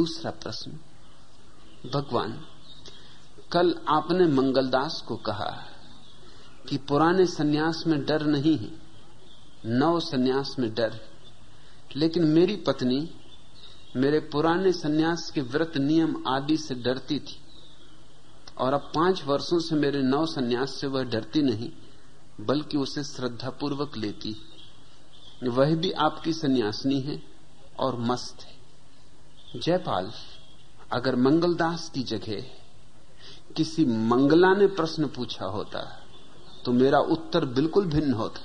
दूसरा प्रश्न, भगवान, कल आपने मंगलदास को कहा कि पुराने सन्यास में डर नहीं है, नव सन्यास में डर लेकिन मेरी पत्नी मेरे पुराने सन्यास के व्रत नियम आदि से डरती थी, और अब पाँच वर्षों से मेरे नव सन्यास से वह डरती नहीं, बल्कि उसे श्रद्धापूर्वक लेती वह भी आपकी सन्यासनी है और मस्त है। जयपाल, अगर मंगलदास की जगह किसी मंगला ने प्रश्न पूछा होता तो मेरा उत्तर बिल्कुल भिन्न होता।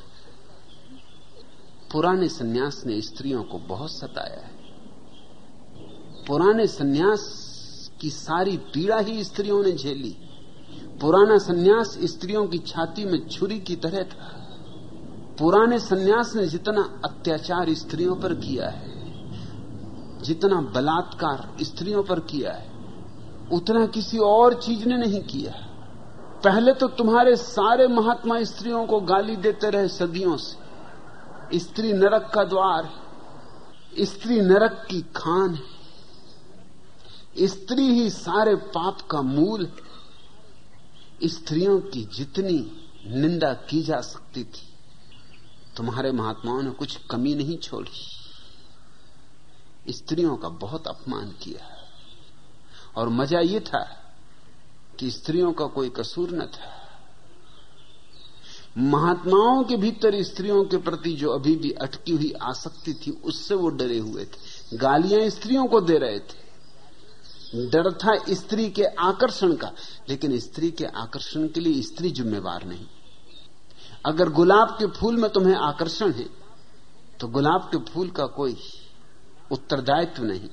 पुराने सन्यास ने स्त्रियों को बहुत सताया है। पुराने सन्यास की सारी पीड़ा ही स्त्रियों ने झेली। पुराना सन्यास स्त्रियों की छाती में छुरी की तरह था। पुराने सन्यास ने जितना अत्याचार स्त्रियों पर किया है जितना बलात्कार स्त्रियों पर किया है, उतना किसी और चीज़ ने नहीं किया पहले तो तुम्हारे सारे महात्मा स्त्रियों को गाली देते रहे सदियों से। स्त्री नरक का द्वार है, स्त्री नरक की खान है। स्त्री ही सारे पाप का मूल है। स्त्रियों की जितनी निंदा की जा सकती थी, तुम्हारे महात्माओं ने कुछ कमी नहीं छोड़ी। स्त्रियों का बहुत अपमान किया और मज़ा यह था कि स्त्रियों का कोई कसूर न था। महात्माओं के भीतर स्त्रियों के प्रति जो अभी भी अटकी हुई आसक्ति थी, उससे वो डरे हुए थे। गालियाँ स्त्रियों को दे रहे थे। डर था स्त्री के आकर्षण का, लेकिन स्त्री के आकर्षण के लिए स्त्री जिम्मेवार नहीं। अगर गुलाब के फूल में तुम्हें आकर्षण है तो गुलाब के फूल का कोई उत्तरदायित्व नहीं।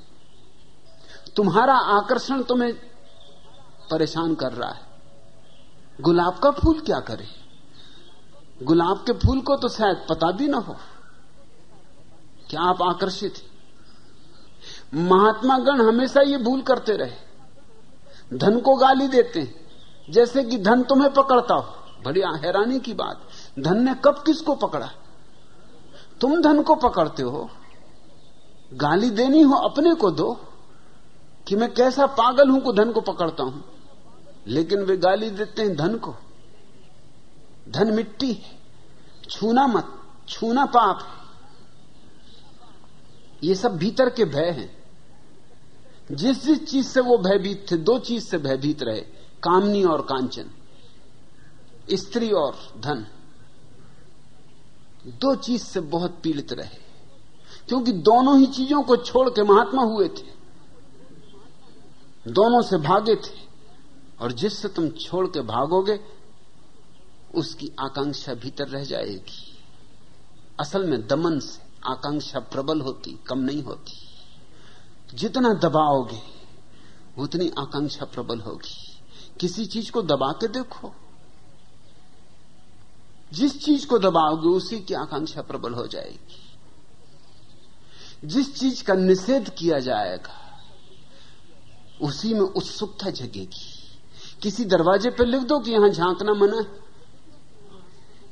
तुम्हारा आकर्षण तुम्हें परेशान कर रहा है। गुलाब का फूल क्या करे? गुलाब के फूल को तो शायद पता भी ना हो। क्या आप आकर्षित हैं? महात्मा गण हमेशा ये भूल करते रहे। धन को गाली देते हैं। जैसे कि धन तुम्हें पकड़ता हो। बड़ी हैरानी की बात। धन ने कब किसको पकड़ा? तुम धन को पकड़ते हो। गाली देनी हो, अपने को दो, कि मैं कैसा पागल हूँ को धन को पकड़ता हूँ। लेकिन वे गाली देते हैं धन को। धन मिट्टी है। छूना मत, छूना पाप ये सब भीतर के भय हैं। जिस जिस चीज़ से वो भयभीत थे, दो चीज़ से भयभीत रहे, कामनी और कांचन। स्त्री और धन। दो चीज़ से बहुत पीड़ित रहे। क्योंकि दोनों ही चीज़ों को छोड़ के महात्मा हुए थे। दोनों से भागे थे। और जिससे तुम छोड़ के भागोगे, उसकी आकांक्षा भीतर रह जाएगी। असल में दमन से आकांक्षा प्रबल होती, कम नहीं होती। जितना दबाओगे, उतनी आकांक्षा प्रबल होगी। किसी चीज़ को दबा के देखो। जिस चीज़ को दबाओगे, उसी की आकांक्षा प्रबल हो जाएगी। जिस चीज़ का निषेध किया जाएगा, उसी में उत्सुकता जगेगी। किसी दरवाजे पर लिख दो कि यहाँ झांकना मना है।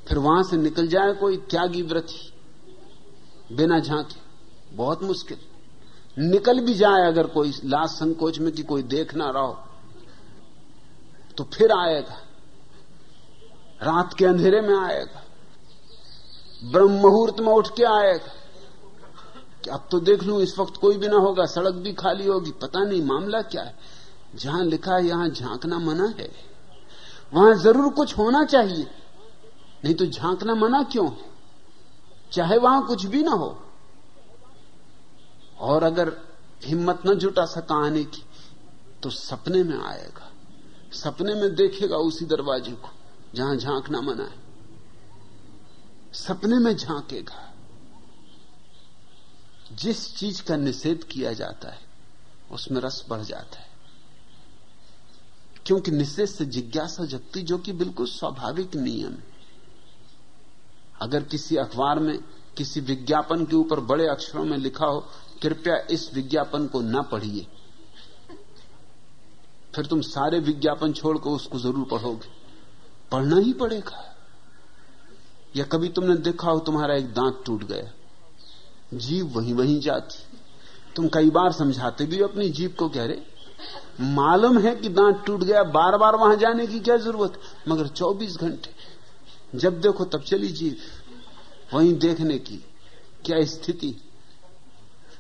फिर वहाँ से निकल जाए कोई त्यागी व्रति बिना झांके, बहुत मुश्किल। निकल भी जाए अगर कोई लाश संकोच में कि कोई देख ना रहा हो तो फिर आएगा। रात के अंधेरे में आएगा। ब्रह्म मुहूर्त में उठ के आएगा। कि अब तो देख लू, इस वक्त कोई भी ना होगा, सड़क भी खाली होगी, पता नहीं मामला क्या है। जहाँ लिखा है, यहाँ झांकना मना है। वहाँ ज़रूर कुछ होना चाहिए, नहीं तो झांकना मना क्यों चाहे वहाँ कुछ भी ना हो। और अगर हिम्मत न जुटा सका आने की तो सपने में आएगा। सपने में देखेगा उसी दरवाजे को, जहाँ झांकना मना है। सपने में झांकेगा। जिस चीज़ का निषेध किया जाता है, उसमें रस बढ़ जाता है। क्योंकि निषेध से जिज्ञासा जगती जो कि बिल्कुल स्वाभाविक नियम है। अगर किसी अखबार में, किसी विज्ञापन के ऊपर बड़े अक्षरों में लिखा हो, कृपया इस विज्ञापन को न पढ़िए। फिर तुम सारे विज्ञापन छोड़कर उसको ज़रूर पढ़ोगे। पढ़ना ही पड़ेगा। या कभी तुमने देखा हो, तुम्हारा एक दांत टूट गया। जीव वहीं वहीं जाती। तुम कई बार समझाते भी हो अपनी जीप को, कह रहे, मालूम है कि दांत टूट गया बार बार वहाँ जाने की क्या ज़रूरत? मगर 24 घंटे, जब देखो तब चली जीप वहीं देखने की क्या स्थिति?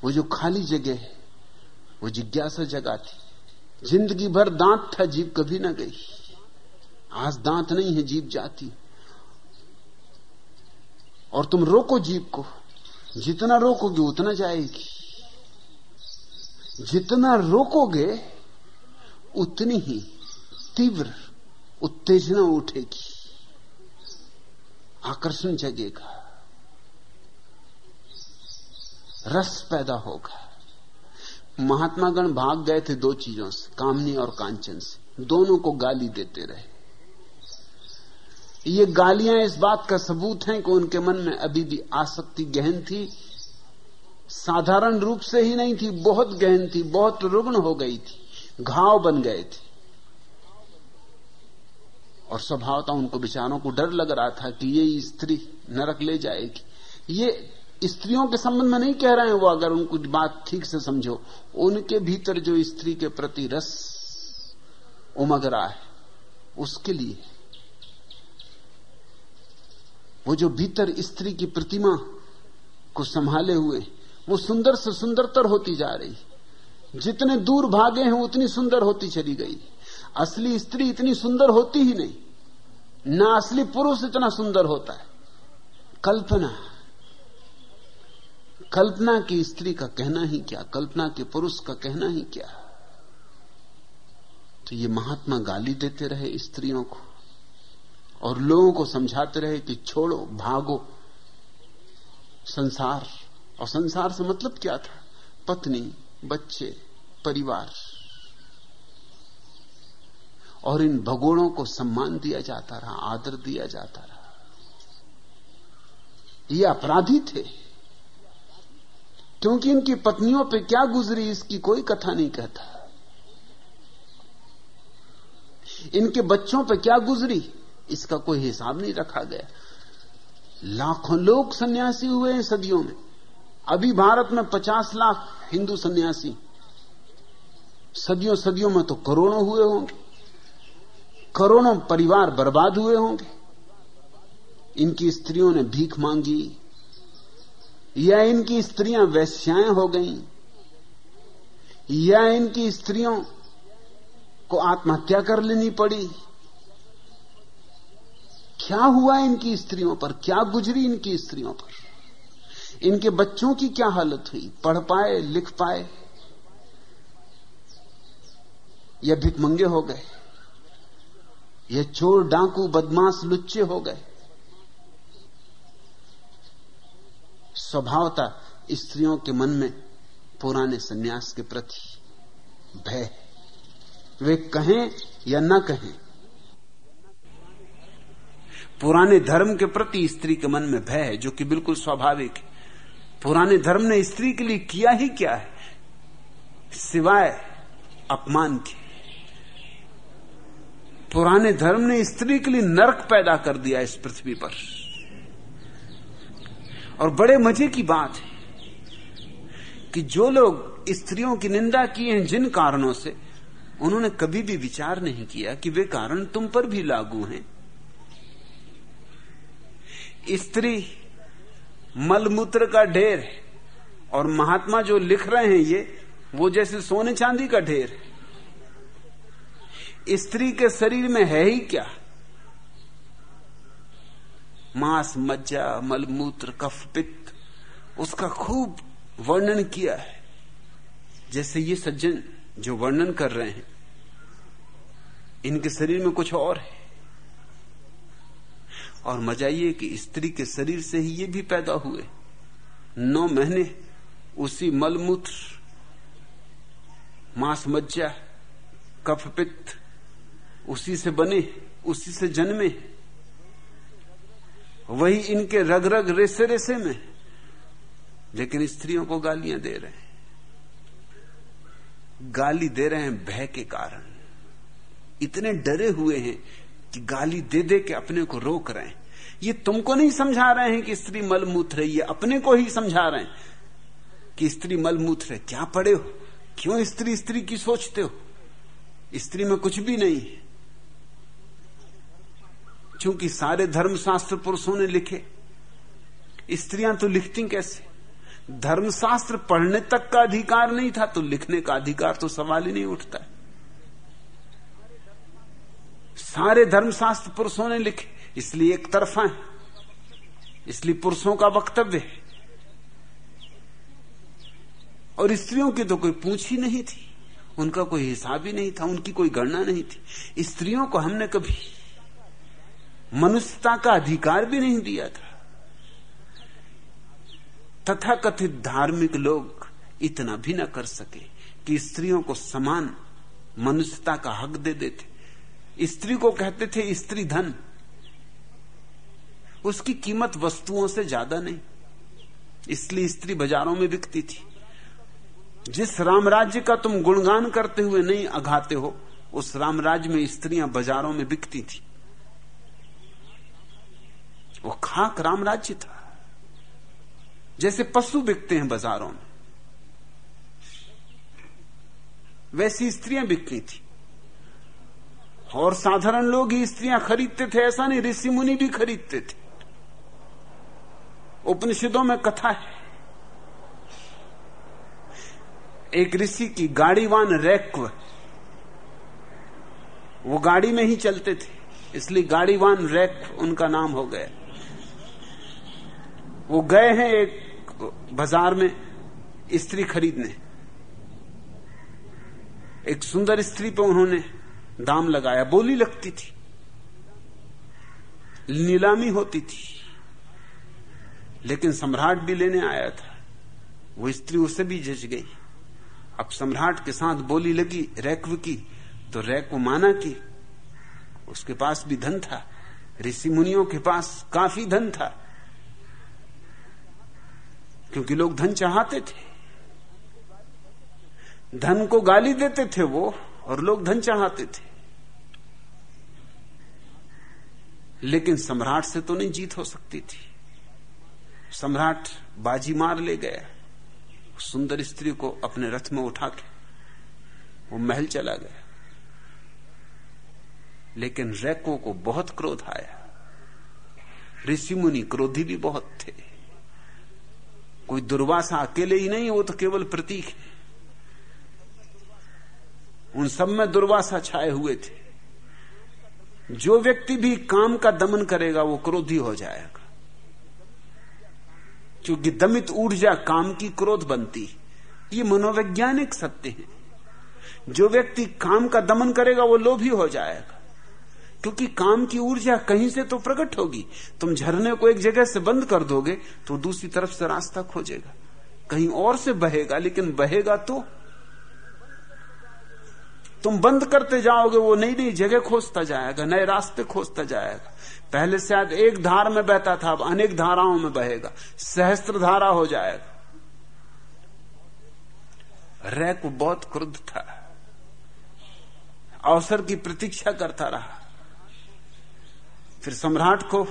वो जो खाली जगह है, वो जिज्ञासा जगाती ज़िंदगी भर दांत था, जीव कभी ना गई। आज दांत नहीं है, जीव जाती। और तुम रोको जीप को। जितना रोकोगे उतना जाएगी। जितना रोकोगे, उतनी ही तीव्र उत्तेजना उठेगी। आकर्षण जगेगा। रस पैदा होगा। महात्मा गण भाग गए थे दो चीज़ों से, कामनी और कांचन से। दोनों को गाली देते रहे। ये गालियाँ इस बात का सबूत हैं कि उनके मन में अभी भी आसक्ति गहन थी। साधारण रूप से ही नहीं थी, बहुत गहन थी, बहुत रुग्ण हो गई थी, घाव बन गए थे। और स्वभावता उनको विचारों को डर लग रहा था कि ये स्त्री नरक ले जाएगी। ये स्त्रियों के संबंध में नहीं कह रहे हैं वो, अगर उनको बात ठीक से समझो। उनके भीतर जो स्त्री के प्रति रस उमग रहा है, उसके लिए वो जो भीतर स्त्री की प्रतिमा को संभाले हुए, वो सुंदर से सुंदरतर होती जा रही। जितने दूर भागे हैं, उतनी सुंदर होती चली गई। असली स्त्री इतनी सुंदर होती ही नहीं। ना असली पुरुष इतना सुंदर होता है। कल्पना। कल्पना की स्त्री का कहना ही क्या? कल्पना के पुरुष का कहना ही क्या? तो ये महात्मा गाली देते रहे स्त्रियों को। और लोगों को समझाते रहे कि छोड़ो, भागो। संसार। और संसार से मतलब क्या था? पत्नी, बच्चे, परिवार। और इन भगोड़ों को सम्मान दिया जाता रहा, आदर दिया जाता रहा। ये अपराधी थे। क्योंकि इनकी पत्नियों पे क्या गुजरी, इसकी कोई कथा नहीं कहता। इनके बच्चों पे क्या गुजरी? इसका कोई हिसाब नहीं रखा गया। लाखों लोग सन्यासी हुए हैं सदियों में। अभी भारत में पचास लाख हिंदू सन्यासी। सदियों सदियों में तो करोड़ों हुए होंगे। करोड़ों परिवार बर्बाद हुए होंगे। इनकी स्त्रियों ने भीख मांगी। या इनकी स्त्रियाँ वैश्याएँ हो गईं। या इनकी स्त्रियों को आत्महत्या कर लेनी पड़ी। क्या हुआ इनकी स्त्रियों पर? क्या गुजरी इनकी स्त्रियों पर? इनके बच्चों की क्या हालत हुई? पढ़ पाए, लिख पाए? या भिकमंगे हो गए? या चोर, डाकू, बदमाश, लुच्चे हो गए? स्वभावता स्त्रियों के मन में पुराने सन्यास के प्रति भय। वे कहें या न कहें पुराने धर्म के प्रति स्त्री के मन में भय है, जो कि बिल्कुल स्वाभाविक है। पुराने धर्म ने स्त्री के लिए किया ही क्या है? सिवाय अपमान के। पुराने धर्म ने स्त्री के लिए नरक पैदा कर दिया इस पृथ्वी पर। और बड़े मज़े की बात है कि जो लोग स्त्रियों की निंदा किए हैं जिन कारणों से, उन्होंने कभी भी विचार नहीं किया कि वे कारण तुम पर भी लागू हैं। स्त्री, मलमूत्र का ढेर और महात्मा जो लिख रहे हैं ये, वो जैसे सोने चांदी का ढेर। स्त्री के शरीर में है ही क्या? मांस, मज्जा, मलमूत्र, कफ, पित्त, उसका खूब वर्णन किया है। जैसे ये सज्जन जो वर्णन कर रहे हैं, इनके शरीर में कुछ और है। और मज़ा ये कि स्त्री के शरीर से ही ये भी पैदा हुए। नौ महीने उसी मलमूत्र मांस मज्जा कफ पित्त उसी से बने, उसी से जन्मे। वही इनके रग रग रेसे रेसे में। लेकिन स्त्रियों को गालियाँ दे रहे हैं। गाली दे रहे हैं भय के कारण। इतने डरे हुए हैं कि गाली दे दे के अपने को रोक रहे हैं। ये तुमको नहीं समझा रहे हैं कि स्त्री मलमूत्र है, ये अपने को ही समझा रहे हैं कि स्त्री मलमूत्र है। क्या पड़े हो? क्यों स्त्री स्त्री की सोचते हो? स्त्री में कुछ भी नहीं है। क्योंकि सारे धर्मशास्त्र पुरुषों ने लिखे। स्त्रियाँ तो लिखती कैसे? धर्मशास्त्र पढ़ने तक का अधिकार नहीं था तो लिखने का अधिकार तो सवाल ही नहीं उठता है सारे धर्मशास्त्र पुरुषों ने लिखे, इसलिए एक तरफा है। इसलिए पुरुषों का वक्तव्य है। और स्त्रियों की तो कोई पूछ ही नहीं थी। उनका कोई हिसाब ही नहीं था, उनकी कोई गणना नहीं थी। स्त्रियों को हमने कभी मनुष्यता का अधिकार भी नहीं दिया था। तथा कथित धार्मिक लोग इतना भी ना कर सके कि स्त्रियों को समान मनुष्यता का हक दे देते। स्त्री को कहते थे स्त्री धन। उसकी कीमत वस्तुओं से ज़्यादा नहीं। इसलिए स्त्री बाजारों में बिकती थी। जिस रामराज्य का तुम गुणगान करते हुए नहीं अघाते हो, उस रामराज्य में स्त्रियाँ बाजारों में बिकती थी। वो खाक रामराज्य था। जैसे पशु बिकते हैं बाजारों में, वैसी स्त्रियाँ बिकती थी। और साधारण लोग ही स्त्रियाँ खरीदते थे, ऐसा नहीं, ऋषि मुनि भी खरीदते थे। उपनिषदों में कथा है। एक ऋषि की गाड़ीवान रैक्व वो गाड़ी में ही चलते थे, इसलिए गाड़ीवान रैक उनका नाम हो गया। वो गए हैं एक बाज़ार में स्त्री खरीदने। एक सुंदर स्त्री पे उन्होंने दाम लगाया, बोली लगती थी। नीलामी होती थी। लेकिन सम्राट भी लेने आया था। वो स्त्री उसे भी जज गई। अब सम्राट के साथ बोली लगी रैक्व की तो रैक्व माना कि उसके पास भी धन था। ऋषि मुनियों के पास काफ़ी धन था। क्योंकि लोग धन चाहते थे। धन को गाली देते थे वो, और लोग धन चाहते थे। लेकिन सम्राट से तो नहीं जीत हो सकती थी। सम्राट बाजी मार ले गया। सुंदर स्त्री को अपने रथ में उठा के वो महल चला गया। लेकिन रैको को बहुत क्रोध आया। ऋषि मुनि क्रोधी भी बहुत थे। कोई दुर्वासा अकेले ही नहीं, वो तो केवल प्रतीक है। उन सब में दुर्वासा छाए हुए थे। जो व्यक्ति भी काम का दमन करेगा, वो क्रोधी हो जाएगा। क्योंकि दमित ऊर्जा काम की क्रोध बनती ये मनोवैज्ञानिक सत्य है। जो व्यक्ति काम का दमन करेगा, वो लोभी हो जाएगा। क्योंकि काम की ऊर्जा कहीं से तो प्रकट होगी। तुम झरने को एक जगह से बंद कर दोगे तो दूसरी तरफ़ से रास्ता खोजेगा। कहीं और से बहेगा, लेकिन बहेगा तो तुम बंद करते जाओगे, वो नई नई जगह खोजता जाएगा, नए रास्ते खोजता जाएगा। पहले शायद एक धार में बहता था, अब अनेक धाराओं में बहेगा। सहस्त्र धारा हो जाएगा। रैक बहुत क्रुद्ध था। अवसर की प्रतीक्षा करता रहा। फिर सम्राट को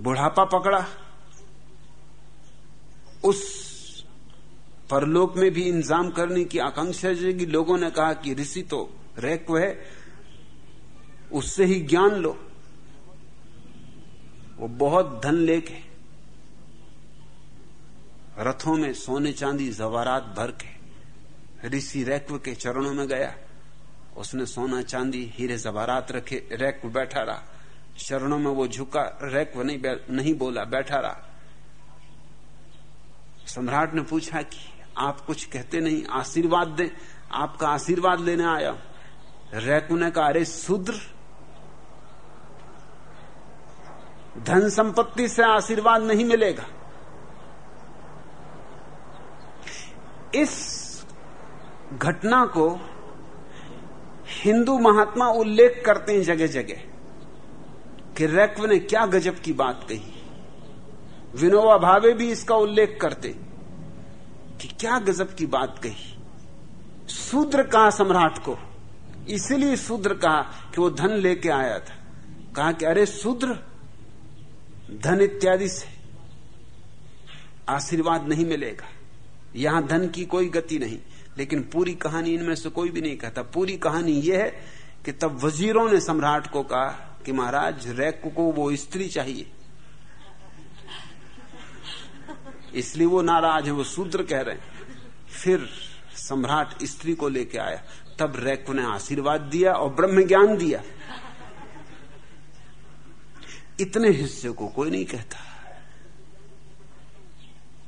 बुढ़ापा पकड़ा। उस परलोक में भी इंतज़ाम करने की आकांक्षा कि लोगों ने कहा कि ऋषि तो रैक्व है, उससे ही ज्ञान लो। वो बहुत धन लेके रथों में सोने चांदी जवारात भर के ऋषि रैक्व के चरणों में गया। उसने सोना चांदी, हीरे जवारात रखे रैक्व बैठा रहा। चरणों में वो झुका रैक्व नहीं नहीं बोला, बैठा रहा। सम्राट ने पूछा कि आप कुछ कहते नहीं, आशीर्वाद दे। आपका आशीर्वाद लेने आया। रैक्व ने कहा अरे शूद्र धन संपत्ति से आशीर्वाद नहीं मिलेगा। इस घटना को हिंदू महात्मा उल्लेख करते हैं जगह जगह कि रैक्व ने क्या गजब की बात कही। विनोबा भावे भी इसका उल्लेख करते कि क्या गजब की बात कही। शूद्र कहा सम्राट को। इसलिए शूद्र कहा कि वो धन लेके आया था। कहा कि अरे शूद्र, धन इत्यादि से आशीर्वाद नहीं मिलेगा। यहाँ धन की कोई गति नहीं, लेकिन पूरी कहानी इनमें से कोई भी नहीं कहता। पूरी कहानी यह है कि तब वजीरों ने सम्राट को कहा कि महाराज, रैक को वो स्त्री चाहिए। इसलिए वो नाराज़ है, वो सूत्र कह रहे हैं। फिर सम्राट स्त्री को लेके आया। तब रैक ने आशीर्वाद दिया और ब्रह्म ज्ञान दिया। इतने हिस्से को कोई नहीं कहता।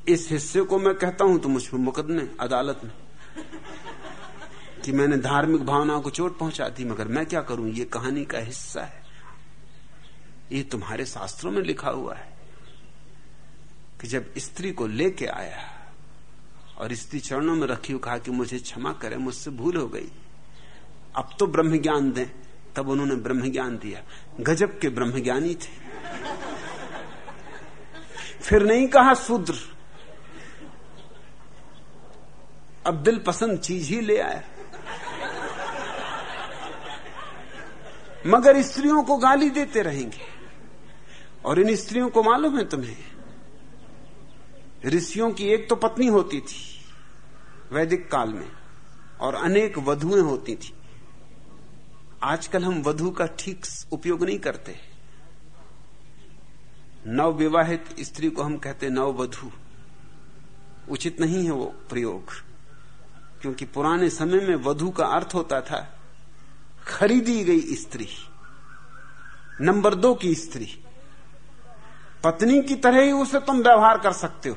इस हिस्से को मैं कहता हूँ तो मुझ पर मुकदमे, अदालत में। कि मैंने धार्मिक भावनाओं को चोट पहुँचा दी, मगर मैं क्या करूँ? ये कहानी का हिस्सा है। ये तुम्हारे शास्त्रों में लिखा हुआ है। कि जब स्त्री को लेके आया और स्त्री चरणों में रखी कहा कि मुझे क्षमा करे, मुझसे भूल हो गई। अब तो ब्रह्म ज्ञान दें। तब उन्होंने ब्रह्म ज्ञान दिया। गजब के ब्रह्म ज्ञानी थे। फिर नहीं कहा शूद्र, अब दिल पसंद चीज़ ही ले आया। मगर स्त्रियों को गाली देते रहेंगे। और इन स्त्रियों को मालूम है तुम्हें ऋषियों की एक तो पत्नी होती थी, वैदिक काल में, और अनेक वधुएँ होती थी। आजकल हम वधु का ठीक उपयोग नहीं करते। नव विवाहित स्त्री को हम कहते नव वधु उचित नहीं है वो प्रयोग, क्योंकि पुराने समय में वधु का अर्थ होता था, खरीदी गई स्त्री, नंबर दो की स्त्री। पत्नी की तरह ही उसे तुम व्यवहार कर सकते हो।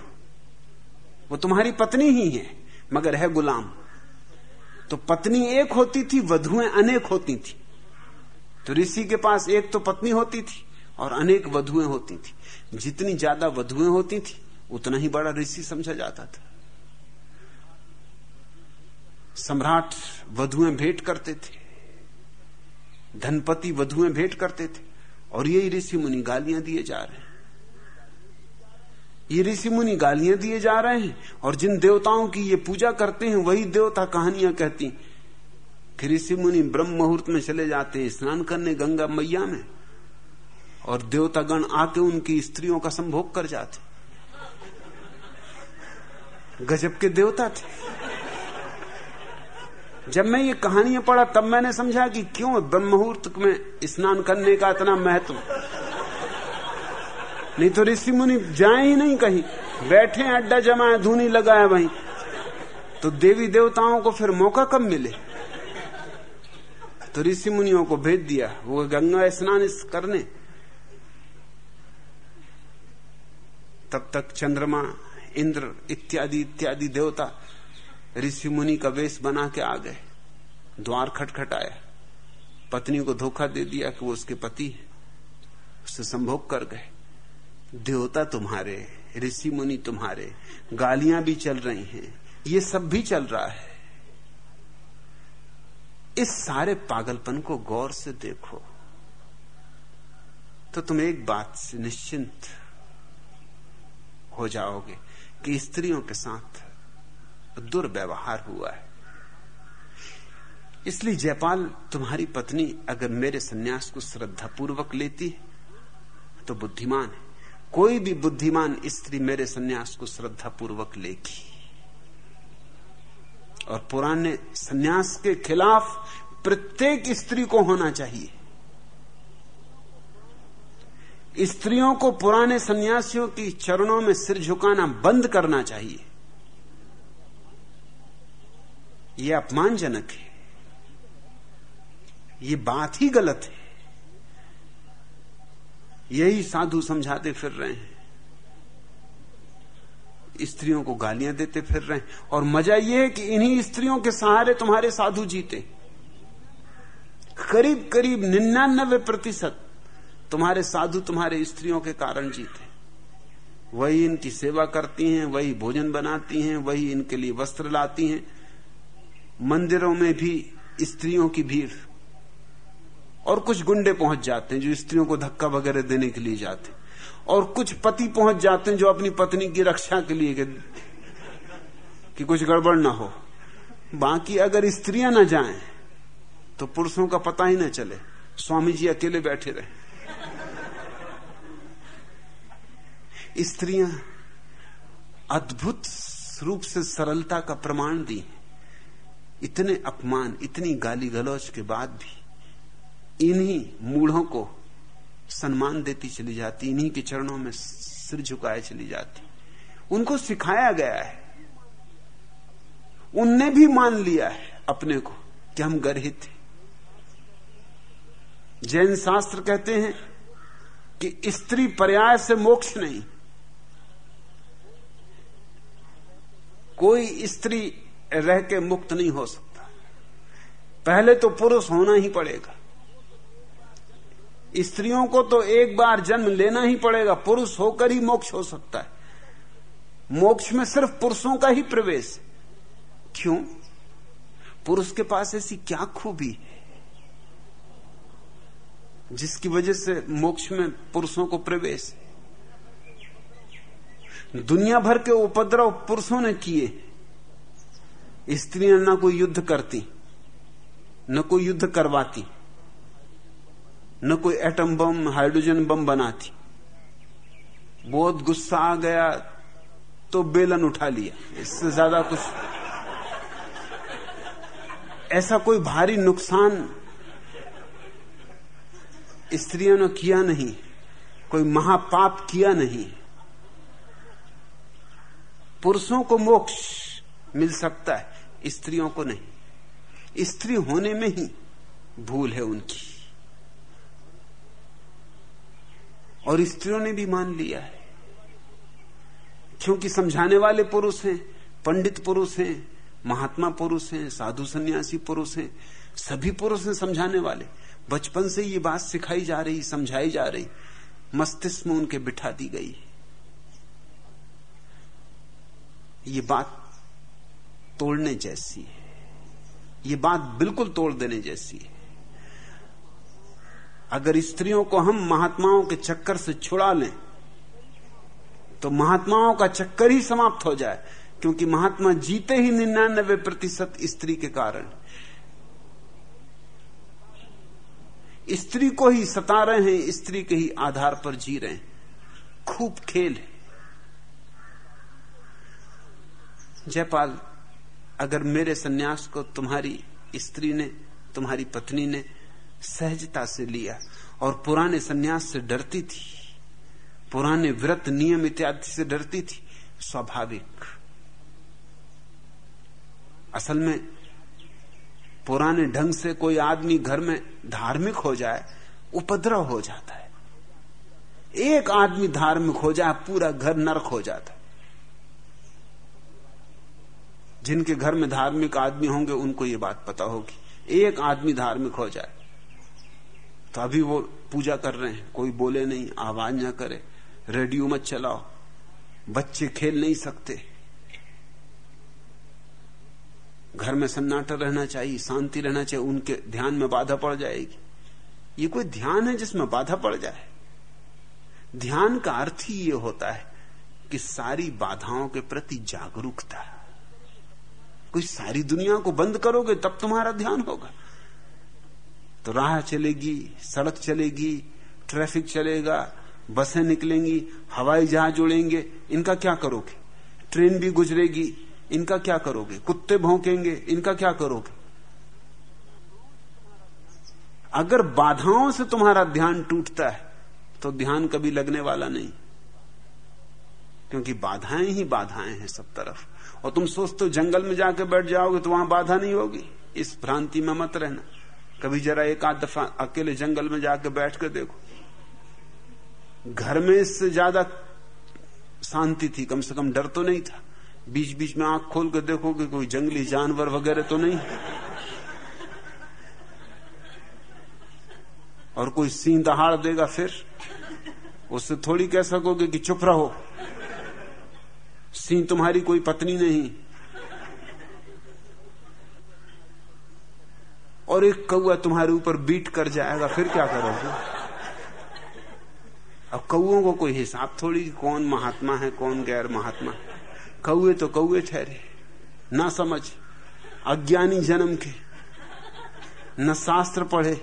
वो तुम्हारी पत्नी ही है, मगर है गुलाम। तो पत्नी एक होती थी, वधुएँ अनेक होती थी। तो ऋषि के पास एक तो पत्नी होती थी और अनेक वधुएँ होती थी। जितनी ज़्यादा वधुएँ होती थी, उतना ही बड़ा ऋषि समझा जाता था। सम्राट वधुएँ भेंट करते थे। धनपति वधुएँ भेंट करते थे। और यही ऋषि मुनि गालियाँ दिए जा रहे हैं। ये ऋषि मुनि गालियाँ दिए जा रहे हैं और जिन देवताओं की ये पूजा करते हैं, वही देवता कहानियाँ कहती कि ऋषि मुनि ब्रह्म मुहूर्त में चले जाते हैं स्नान करने गंगा मैया में। और देवतागण आके उनकी स्त्रियों का संभोग कर जाते। गजब के देवता थे। जब मैं ये कहानियाँ पढ़ा, तब मैंने समझा कि क्यों ब्रह्म मुहूर्त में स्नान करने का इतना महत्व? नहीं तो ऋषि मुनि जाए ही नहीं कहीं। बैठे अड्डा जमाए धूनी लगाए वहीं। तो देवी देवताओं को फिर मौका कब मिले? तो ऋषि मुनियों को भेज दिया। वो गंगा स्नान करने। तब तक चंद्रमा, इंद्र इत्यादि इत्यादि देवता ऋषि मुनि का वेश बना के आ गए। द्वार खटखटाया पत्नी को धोखा दे दिया कि वो उसके पति है। उससे संभोग कर गए। देवता तुम्हारे, ऋषि मुनि तुम्हारे, गालियाँ भी चल रही हैं, ये सब भी चल रहा है। इस सारे पागलपन को गौर से देखो तो तुम एक बात से निश्चिंत हो जाओगे कि स्त्रियों के साथ दुर्व्यवहार हुआ है। इसलिए जयपाल, तुम्हारी पत्नी अगर मेरे सन्यास को श्रद्धापूर्वक लेती है तो बुद्धिमान है। कोई भी बुद्धिमान स्त्री मेरे सन्यास को श्रद्धापूर्वक लेगी। और पुराने सन्यास के खिलाफ प्रत्येक स्त्री को होना चाहिए। स्त्रियों को पुराने सन्यासियों की चरणों में सिर झुकाना बंद करना चाहिए। यह अपमानजनक है। ये बात ही गलत है। यही साधु समझाते फिर रहे हैं। स्त्रियों को गालियाँ देते फिर रहे हैं। और मज़ा यह है कि इन्हीं स्त्रियों के सहारे तुम्हारे साधु जीते। करीब करीब निन्यानबे प्रतिशत तुम्हारे साधु तुम्हारे स्त्रियों के कारण जीते। वही इनकी सेवा करती हैं, वही भोजन बनाती हैं, वही इनके लिए वस्त्र लाती हैं। मंदिरों में भी स्त्रियों की भीड़ और कुछ गुंडे पहुँच जाते हैं जो स्त्रियों को धक्का वगैरह देने के लिए जाते हैं। और कुछ पति पहुँच जाते हैं जो अपनी पत्नी की रक्षा के लिए कि कुछ गड़बड़ ना हो। बाकी अगर स्त्रियाँ ना जाएँ तो पुरुषों का पता ही ना चले। स्वामी जी अकेले बैठे रहे। स्त्रियाँ अद्भुत रूप से सरलता का प्रमाण दी इतने अपमान, इतनी गाली गलौज के बाद भी इन्हीं मूढ़ों को सम्मान देती चली जाती, इन्हीं के चरणों में सिर झुकाए चली जाती। उनको सिखाया गया है। उनने भी मान लिया है अपने को कि हम गर्हित थे जैन शास्त्र कहते हैं कि स्त्री पर्याय से मोक्ष नहीं। कोई स्त्री रह के मुक्त नहीं हो सकता। पहले तो पुरुष होना ही पड़ेगा। स्त्रियों को तो एक बार जन्म लेना ही पड़ेगा, पुरुष होकर ही मोक्ष हो सकता है। मोक्ष में सिर्फ़ पुरुषों का ही प्रवेश। क्यों? पुरुष के पास ऐसी क्या खूबी? है जिसकी वजह से मोक्ष में पुरुषों को प्रवेश। दुनिया भर के उपद्रव पुरुषों ने किए। स्त्रियाँ ना कोई युद्ध करती, न कोई युद्ध करवाती। न कोई एटम बम हाइड्रोजन बम बनाती बहुत गुस्सा आ गया तो बेलन उठा लिया। इससे ज़्यादा कुछ ऐसा कोई भारी नुकसान स्त्रियों ने किया नहीं, कोई महापाप किया नहीं। पुरुषों को मोक्ष मिल सकता है, स्त्रियों को नहीं। स्त्री होने में ही भूल है उनकी। और स्त्रियों ने भी मान लिया है। क्योंकि समझाने वाले पुरुष हैं, पंडित पुरुष हैं, महात्मा पुरुष हैं, साधु सन्यासी पुरुष हैं, सभी पुरुष हैं समझाने वाले। बचपन से ये बात सिखाई जा रही, समझाई जा रही। मस्तिष्क में उनके बिठा दी गई ये बात तोड़ने जैसी है। ये बात बिल्कुल तोड़ देने जैसी है। अगर स्त्रियों को हम महात्माओं के चक्कर से छुड़ा लें तो महात्माओं का चक्कर ही समाप्त हो जाए, क्योंकि महात्मा जीते ही निन्यानबे प्रतिशत स्त्री के कारण। स्त्री को ही सता रहे हैं, स्त्री के ही आधार पर जी रहे हैं। खूब खेल है। जयपाल, अगर मेरे सन्यास को तुम्हारी स्त्री ने, तुम्हारी पत्नी ने सहजता से लिया और पुराने सन्यास से डरती थी। पुराने व्रत नियम इत्यादि से डरती थी। स्वाभाविक। असल में पुराने ढंग से कोई आदमी घर में धार्मिक हो जाए, उपद्रव हो जाता है। एक आदमी धार्मिक हो जाए, पूरा घर नरक हो जाता है। जिनके घर में धार्मिक आदमी होंगे, उनको ये बात पता होगी। एक आदमी धार्मिक हो जाए तो अभी वो पूजा कर रहे हैं। कोई बोले नहीं, आवाज़ ना करे। रेडियो मत चलाओ। बच्चे खेल नहीं सकते। घर में सन्नाटा रहना चाहिए, शांति रहना चाहिए, उनके ध्यान में बाधा पड़ जाएगी। ये कोई ध्यान है जिसमें बाधा पड़ जाए? ध्यान का अर्थ ही ये होता है कि सारी बाधाओं के प्रति जागरूकता। कोई सारी दुनिया को बंद करोगे, तब तुम्हारा ध्यान होगा। तो राह चलेगी, सड़क चलेगी, ट्रैफ़िक चलेगा, बसें निकलेंगी, हवाई जहाज़ उड़ेंगे, इनका क्या करोगे? ट्रेन भी गुजरेगी, इनका क्या करोगे? कुत्ते भौंकेंगे, इनका क्या करोगे? अगर बाधाओं से तुम्हारा ध्यान टूटता है तो ध्यान कभी लगने वाला नहीं। क्योंकि बाधाएँ ही बाधाएँ हैं सब तरफ़। और तुम सोचते हो जंगल में जाके बैठ जाओगे तो वहाँ बाधा नहीं होगी। इस भ्रांति में मत रहना। कभी जरा एक आध दफ़ा अकेले जंगल में जाके बैठ कर देखो। घर में इससे ज़्यादा शांति थी, कम से कम डर तो नहीं था। बीच बीच में आँख खोल कर देखोगे कोई जंगली जानवर वगैरह तो नहीं। और कोई सीन दहाड़ देगा फिर। उससे थोड़ी कह सकोगे कि चुप रहो। सिंह तुम्हारी कोई पत्नी नहीं। और एक कौआ तुम्हारे ऊपर बीट कर जाएगा, फिर क्या करोगे? अब कौओं को कोई हिसाब थोड़ी, कौन महात्मा है, कौन गैर महात्मा? कौए तो कौए ठहरे, ना समझ, अज्ञानी जन्म के, न शास्त्र पढ़े,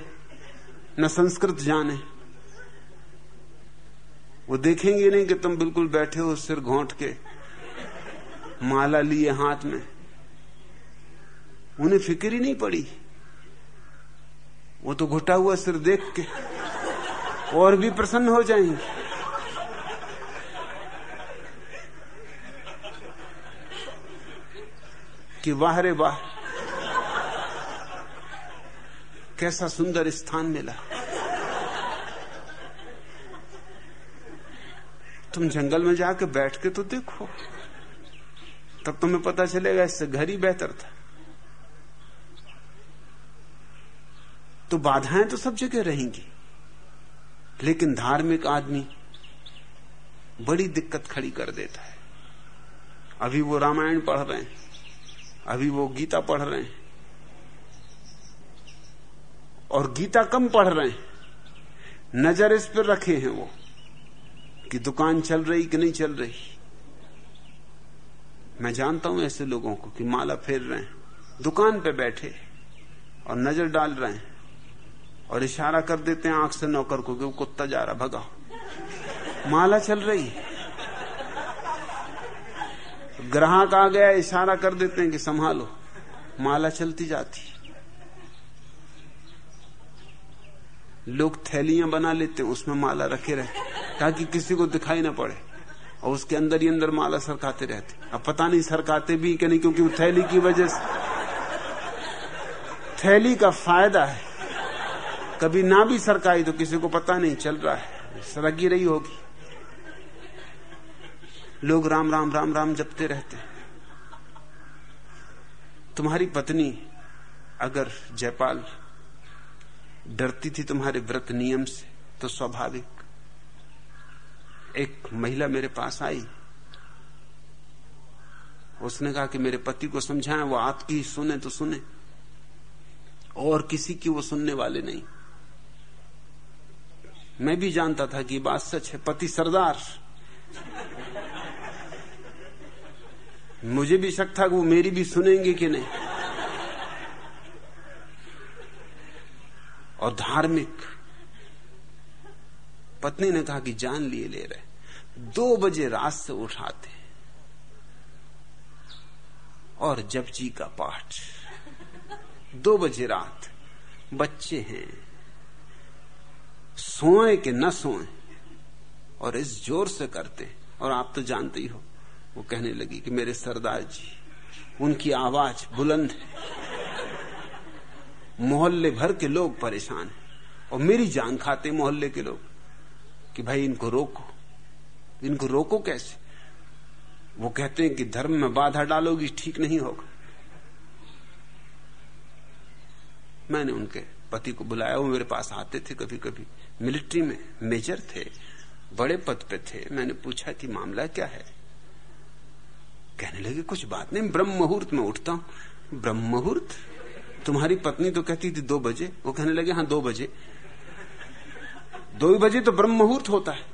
न संस्कृत जाने। वो देखेंगे नहीं कि तुम बिल्कुल बैठे हो सिर घोंट के, माला लिए हाथ में। उन्हें फ़िक्र ही नहीं पड़ी। वो तो घुटा हुआ सिर देख के और भी प्रसन्न हो जाएँगे। कि वाह रे वाह। कैसा सुंदर स्थान मिला। तुम जंगल में जाके बैठ के तो देखो। तब तुम्हें पता चलेगा इससे घर ही बेहतर था। तो बाधाएँ तो सब जगह रहेंगी। लेकिन धार्मिक आदमी बड़ी दिक्कत खड़ी कर देता है। अभी वो रामायण पढ़ रहे हैं, अभी वो गीता पढ़ रहे हैं, और गीता कम पढ़ रहे हैं। नज़र इस पर रखे हैं वो, कि दुकान चल रही कि नहीं चल रही। मैं जानता हूँ ऐसे लोगों को कि माला फेर रहे हैं, दुकान पे बैठे और नज़र डाल रहे हैं। और इशारा कर देते हैं आँख से नौकर को कि कुत्ता जा रहा भगाओ माला चल रही। है ग्राहक आ गया, इशारा कर देते हैं कि संभालो। माला चलती जाती। लोग थैलियाँ बना लेते हैं उसमें माला रखे रहते, ताकि किसी को दिखाई ना पड़े। और उसके अंदर ही अंदर माला सरकाते रहते। अब पता नहीं सरकाते भी कि नहीं, क्योंकि वो थैली की वजह से। थैली का फ़ायदा है। कभी ना भी सरकाई तो किसी को पता नहीं चल रहा है। सरगी रही होगी। लोग राम राम राम राम जपते रहते हैं। तुम्हारी पत्नी अगर जयपाल डरती थी तुम्हारे व्रत नियम से तो स्वाभाविक एक महिला मेरे पास आई। उसने कहा कि मेरे पति को समझाएँ, वो आपकी सुने तो सुने, और किसी की वो सुनने वाले नहीं। मैं भी जानता था कि बात सच है, पति सरदार। मुझे भी शक था कि वो मेरी भी सुनेंगे कि नहीं। और धार्मिक, पत्नी ने कहा कि जान लिए ले रहे। दो बजे रात से उठाते। और जप जी का पाठ। दो बजे रात। बच्चे हैं। सोए कि न सोए। और इस ज़ोर से करते और आप तो जानते ही हो, वो कहने लगी कि मेरे सरदार जी, उनकी आवाज़ बुलंद है। मोहल्ले भर के लोग परेशान हैं। और मेरी जान खाते मोहल्ले के लोग कि भाई इनको रोको। इनको रोको कैसे? वो कहते हैं कि धर्म में बाधा डालोगी, ठीक नहीं होगा। मैंने उनके पति को बुलाया, वो मेरे पास आते थे कभी कभी मिलिट्री में मेजर थे, बड़े पद पे थे। मैंने पूछा, कि मामला क्या है? कहने लगे, कुछ बात नहीं, ब्रह्म मुहूर्त में उठता हूँ। ब्रह्म मुहूर्त? तुम्हारी पत्नी तो कहती थी दो बजे। वो कहने लगे हाँ दो बजे। दो बजे तो ब्रह्म मुहूर्त होता है।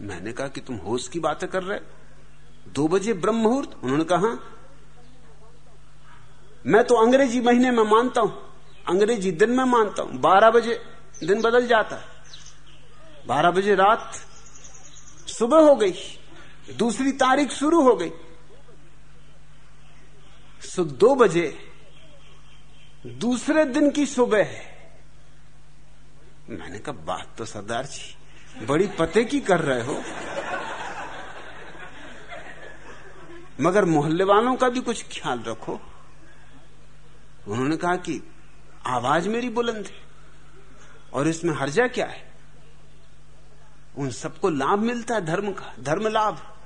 मैंने कहा, कि तुम होश की बातें कर रहे दो बजे ब्रह्म मुहूर्त? उन्होंने कहा हाँ। मैं तो अंग्रेज़ी महीने में मानता हूँ। अंग्रेज़ी दिन में मानता हूँ, बारह बजे दिन बदल जाता है। बारह बजे रात सुबह हो गई, दूसरी तारीख शुरू हो गई। सो दो बजे दूसरे दिन की सुबह है। मैंने कहा, बात तो सरदार जी, बड़ी पते की कर रहे हो। मगर मोहल्ले वालों का भी कुछ ख्याल रखो। उन्होंने कहा कि आवाज़ मेरी बुलंद है और इसमें हर्जा क्या है? उन सबको लाभ मिलता है धर्म का, धर्म लाभ।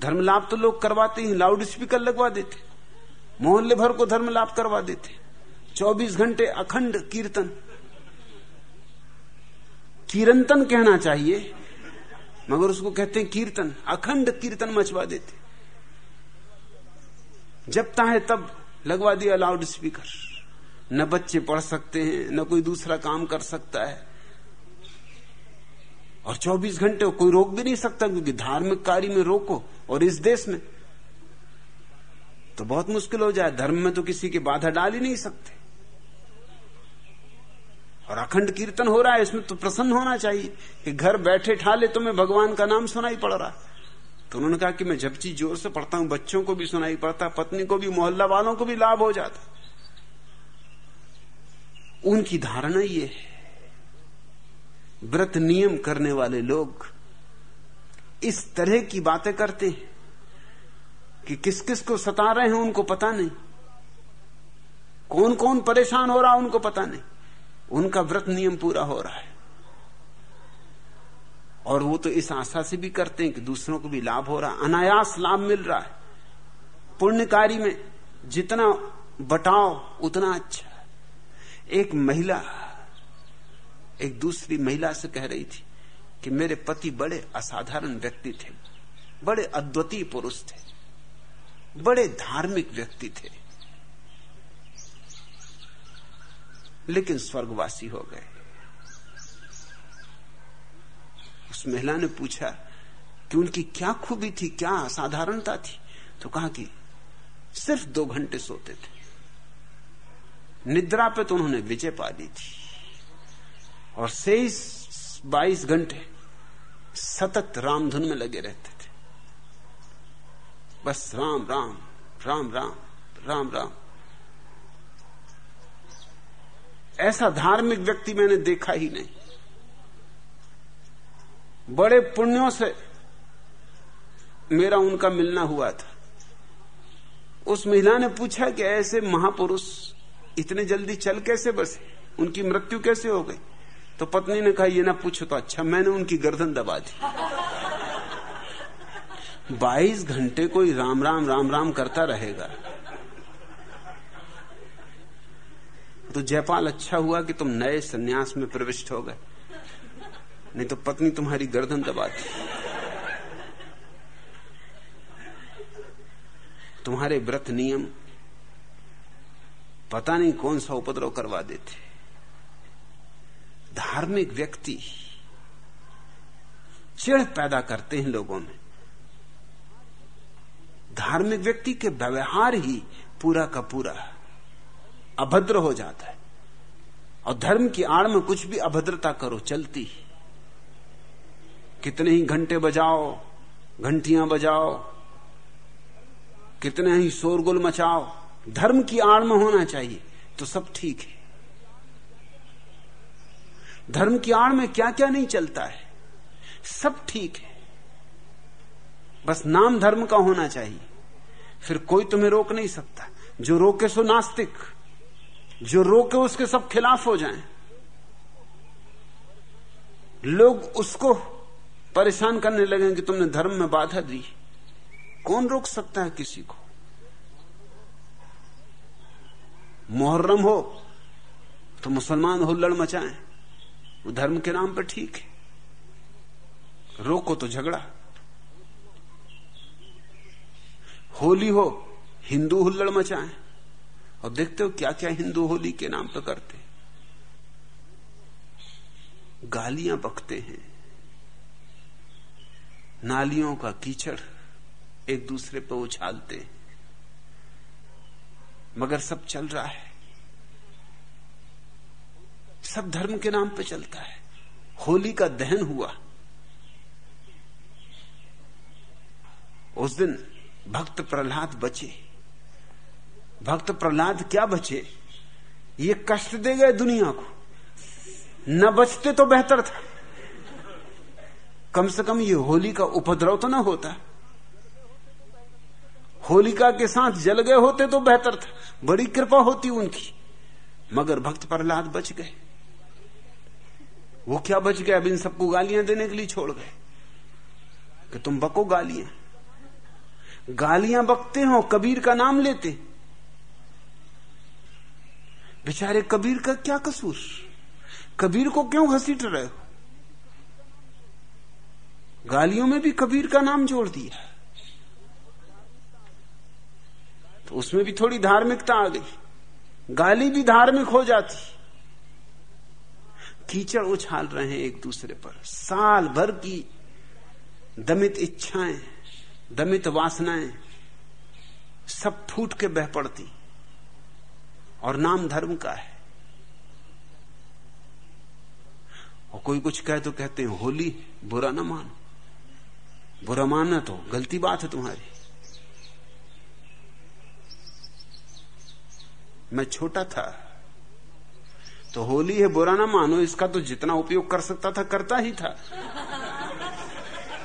धर्म लाभ तो लोग करवाते ही लाउड स्पीकर लगवा देते। मोहल्ले भर को धर्म लाभ करवा देते। 24 घंटे अखंड कीर्तन। कीर्तन कहना चाहिए, मगर उसको कहते हैं कीर्तन, अखंड कीर्तन मचवा देते। जब चाहे तब, लगवा दिया लाउड स्पीकर। न बच्चे पढ़ सकते हैं, न कोई दूसरा काम कर सकता है। और 24 घंटे कोई रोक भी नहीं सकता, क्योंकि धार्मिक कार्य में रोको, और इस देश में तो बहुत मुश्किल हो जाए। धर्म में तो किसी की बाधा डाल ही नहीं सकते। और अखंड कीर्तन हो रहा है, इसमें तो प्रसन्न होना चाहिए कि घर बैठे ठाले तुम्हें भगवान का नाम सुनाई पड़ रहा। तो उन्होंने कहा कि मैं जपची ज़ोर से पढ़ता हूँ, बच्चों को भी सुनाई पड़ता, पत्नी को भी, मोहल्ला वालों को भी लाभ हो जाता। उनकी धारणा ये है। व्रत नियम करने वाले लोग इस तरह की बातें करते हैं कि किस किस को सता रहे हैं उनको पता नहीं। कौन कौन परेशान हो रहा है उनको पता नहीं। उनका व्रत नियम पूरा हो रहा है। और वो तो इस आशा से भी करते हैं कि दूसरों को भी लाभ हो रहा है। अनायास लाभ मिल रहा है। पुण्यकारी में जितना बटाओ उतना अच्छा। एक महिला, एक दूसरी महिला से कह रही थी कि मेरे पति बड़े असाधारण व्यक्ति थे, बड़े अद्वितीय पुरुष थे, बड़े धार्मिक व्यक्ति थे, लेकिन स्वर्गवासी हो गए। उस महिला ने पूछा कि उनकी क्या खूबी थी, क्या असाधारणता थी? तो कहा कि सिर्फ़ दो घंटे सोते थे। निद्रा पे तो उन्होंने विजय पा ली थी। और से बाईस घंटे सतत रामधुन में लगे रहते थे। बस राम राम राम राम राम राम। ऐसा धार्मिक व्यक्ति मैंने देखा ही नहीं। बड़े पुण्यों से मेरा उनका मिलना हुआ था। उस महिला ने पूछा कि ऐसे महापुरुष इतने जल्दी चल कैसे बसे? उनकी मृत्यु कैसे हो गई? तो पत्नी ने कहा, ये ना पूछो तो अच्छा मैंने उनकी गर्दन दबा दी। बाईस घंटे कोई राम राम राम राम करता रहेगा। तो जयपाल अच्छा हुआ कि तुम नए सन्यास में प्रविष्ट हो गए। नहीं तो पत्नी तुम्हारी गर्दन दबाती तुम्हारे व्रत नियम पता नहीं कौन सा उपद्रव करवा देते। धार्मिक व्यक्ति चिड़ पैदा करते हैं लोगों में। धार्मिक व्यक्ति के व्यवहार ही पूरा का पूरा अभद्र हो जाता है। और धर्म की आड़ में कुछ भी अभद्रता करो, चलती। कितने ही घंटे बजाओ, घंटियाँ बजाओ, कितने ही शोरगुल मचाओ धर्म की आड़ में होना चाहिए तो सब ठीक है। धर्म की आड़ में क्या क्या नहीं चलता है, सब ठीक है। बस नाम धर्म का होना चाहिए। फिर कोई तुम्हें रोक नहीं सकता। जो रोके सो नास्तिक, जो रोके उसके सब खिलाफ हो जाएँ। लोग उसको परेशान करने लगे कि तुमने धर्म में बाधा दी। कौन रोक सकता है किसी को? मुहर्रम हो तो मुसलमान हुल्लड़ मचाएँ। वो धर्म के नाम पर ठीक है। रोको तो झगड़ा। होली हो, हिंदू हुल्लड़ मचाएँ। और देखते हो क्या क्या हिंदू होली के नाम पर करते गालियाँ बकते हैं। नालियों का कीचड़ एक दूसरे पर उछालते मगर सब चल रहा है। सब धर्म के नाम पे चलता है। होली का दहन हुआ। उस दिन भक्त प्रहलाद बचे। भक्त प्रहलाद क्या बचे? ये कष्ट दे गए दुनिया को। न बचते तो बेहतर था। कम से कम ये होली का उपद्रव तो ना होता। होलिका के साथ जल गए होते तो बेहतर था। बड़ी कृपा होती उनकी। मगर भक्त प्रहलाद बच गए। वो क्या बच गए? अब इन सबको गालियाँ देने के लिए छोड़ गए। कि तुम बको गालियाँ। गालियाँ बकते हो, कबीर का नाम लेते। बेचारे कबीर का क्या कसूर? कबीर को क्यों घसीट रहे हो? गालियों में भी कबीर का नाम जोड़ दिया। तो उसमें भी थोड़ी धार्मिकता आ गई। गाली भी धार्मिक हो जाती। कीचड़ उछाल रहे हैं एक दूसरे पर। साल भर की दमित इच्छाएँ, दमित वासनाएँ, सब फूट के बह पड़ती। और नाम धर्म का है। और कोई कुछ कहे तो कहते हैं, होली, बुरा ना मानो। बुरा मानना तो गलती बात है तुम्हारी। मैं छोटा था। तो होली है, बुरा ना मानो, इसका तो जितना उपयोग कर सकता था, करता ही था।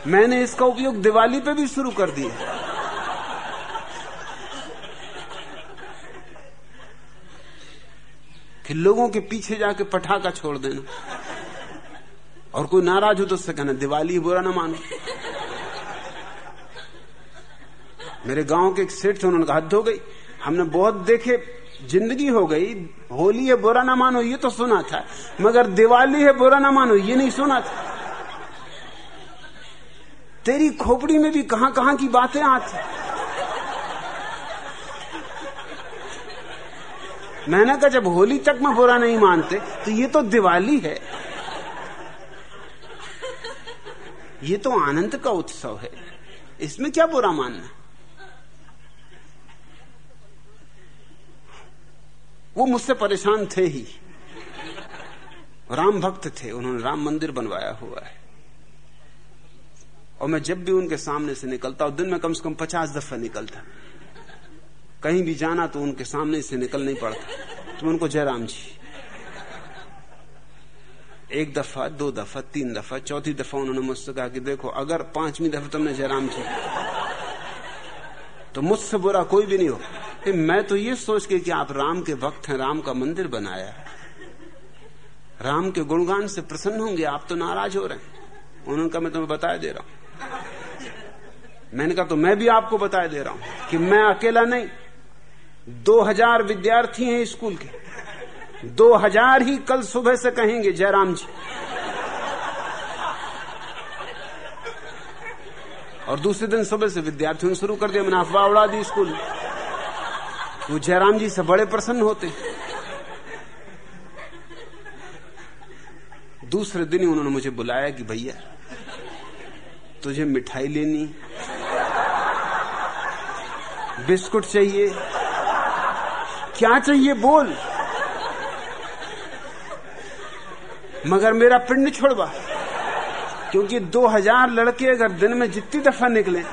मैंने इसका उपयोग दिवाली पे भी शुरू कर दिया। कि लोगों के पीछे जाके पटाखा छोड़ देना। और कोई नाराज़ हो तो उससे कहना, दिवाली बुरा ना मानो। मेरे गाँव के एक सेठ थे, उन्होंने कहा, हद हो गई। हमने बहुत देखे ज़िंदगी हो गई, होली है, बुरा ना मानो, ये तो सुना था। मगर दिवाली है, बुरा ना मानो, ये नहीं सुना था। तेरी खोपड़ी में भी कहाँ कहाँ की बातें आती मैंने कहा, जब होली तक में बुरा नहीं मानते तो ये तो दिवाली है। ये तो आनंद का उत्सव है। इसमें क्या बुरा मानना? वो मुझसे परेशान थे ही। राम भक्त थे, उन्होंने राम मंदिर बनवाया हुआ है। और मैं जब भी उनके सामने से निकलता हूँ, दिन में कम से कम पचास दफ़ा निकलता। कहीं भी जाना तो उनके सामने से निकल नहीं पड़ता। तो उनको जयराम जी। एक दफ़ा, दो दफ़ा, तीन दफ़ा, चौथी दफ़ा उन्होंने मुझसे कहा कि देखो, अगर पांचवी दफ़ा तुमने जयराम जी तो मुझसे बुरा कोई भी नहीं हो मैं तो ये सोच के कि आप राम के भक्त हैं, राम का मंदिर बनाया है। राम के गुणगान से प्रसन्न होंगे, आप तो नाराज़ हो रहे हैं। उन्होंने कहा, मैं तुम्हें बता दे रहा हूँ। मैंने कहा तो मैं भी आपको बता दे रहा हूँ कि मैं अकेला नहीं। दो हज़ार विद्यार्थी हैं स्कूल के। दो हज़ार ही कल सुबह से कहेंगे, जयराम जी। और दूसरे दिन सुबह से विद्यार्थियों ने शुरू कर दिया, मैंने अफवाह उड़ा दी स्कूल वो जयराम जी से बड़े प्रसन्न होते। दूसरे दिन ही उन्होंने मुझे बुलाया कि भैया, तुझे मिठाई लेनी, बिस्कुट चाहिए। क्या चाहिए बोल। मगर मेरा पिंड छोड़वा, क्योंकि 2000 लड़के अगर दिन में जितनी दफ़ा निकले,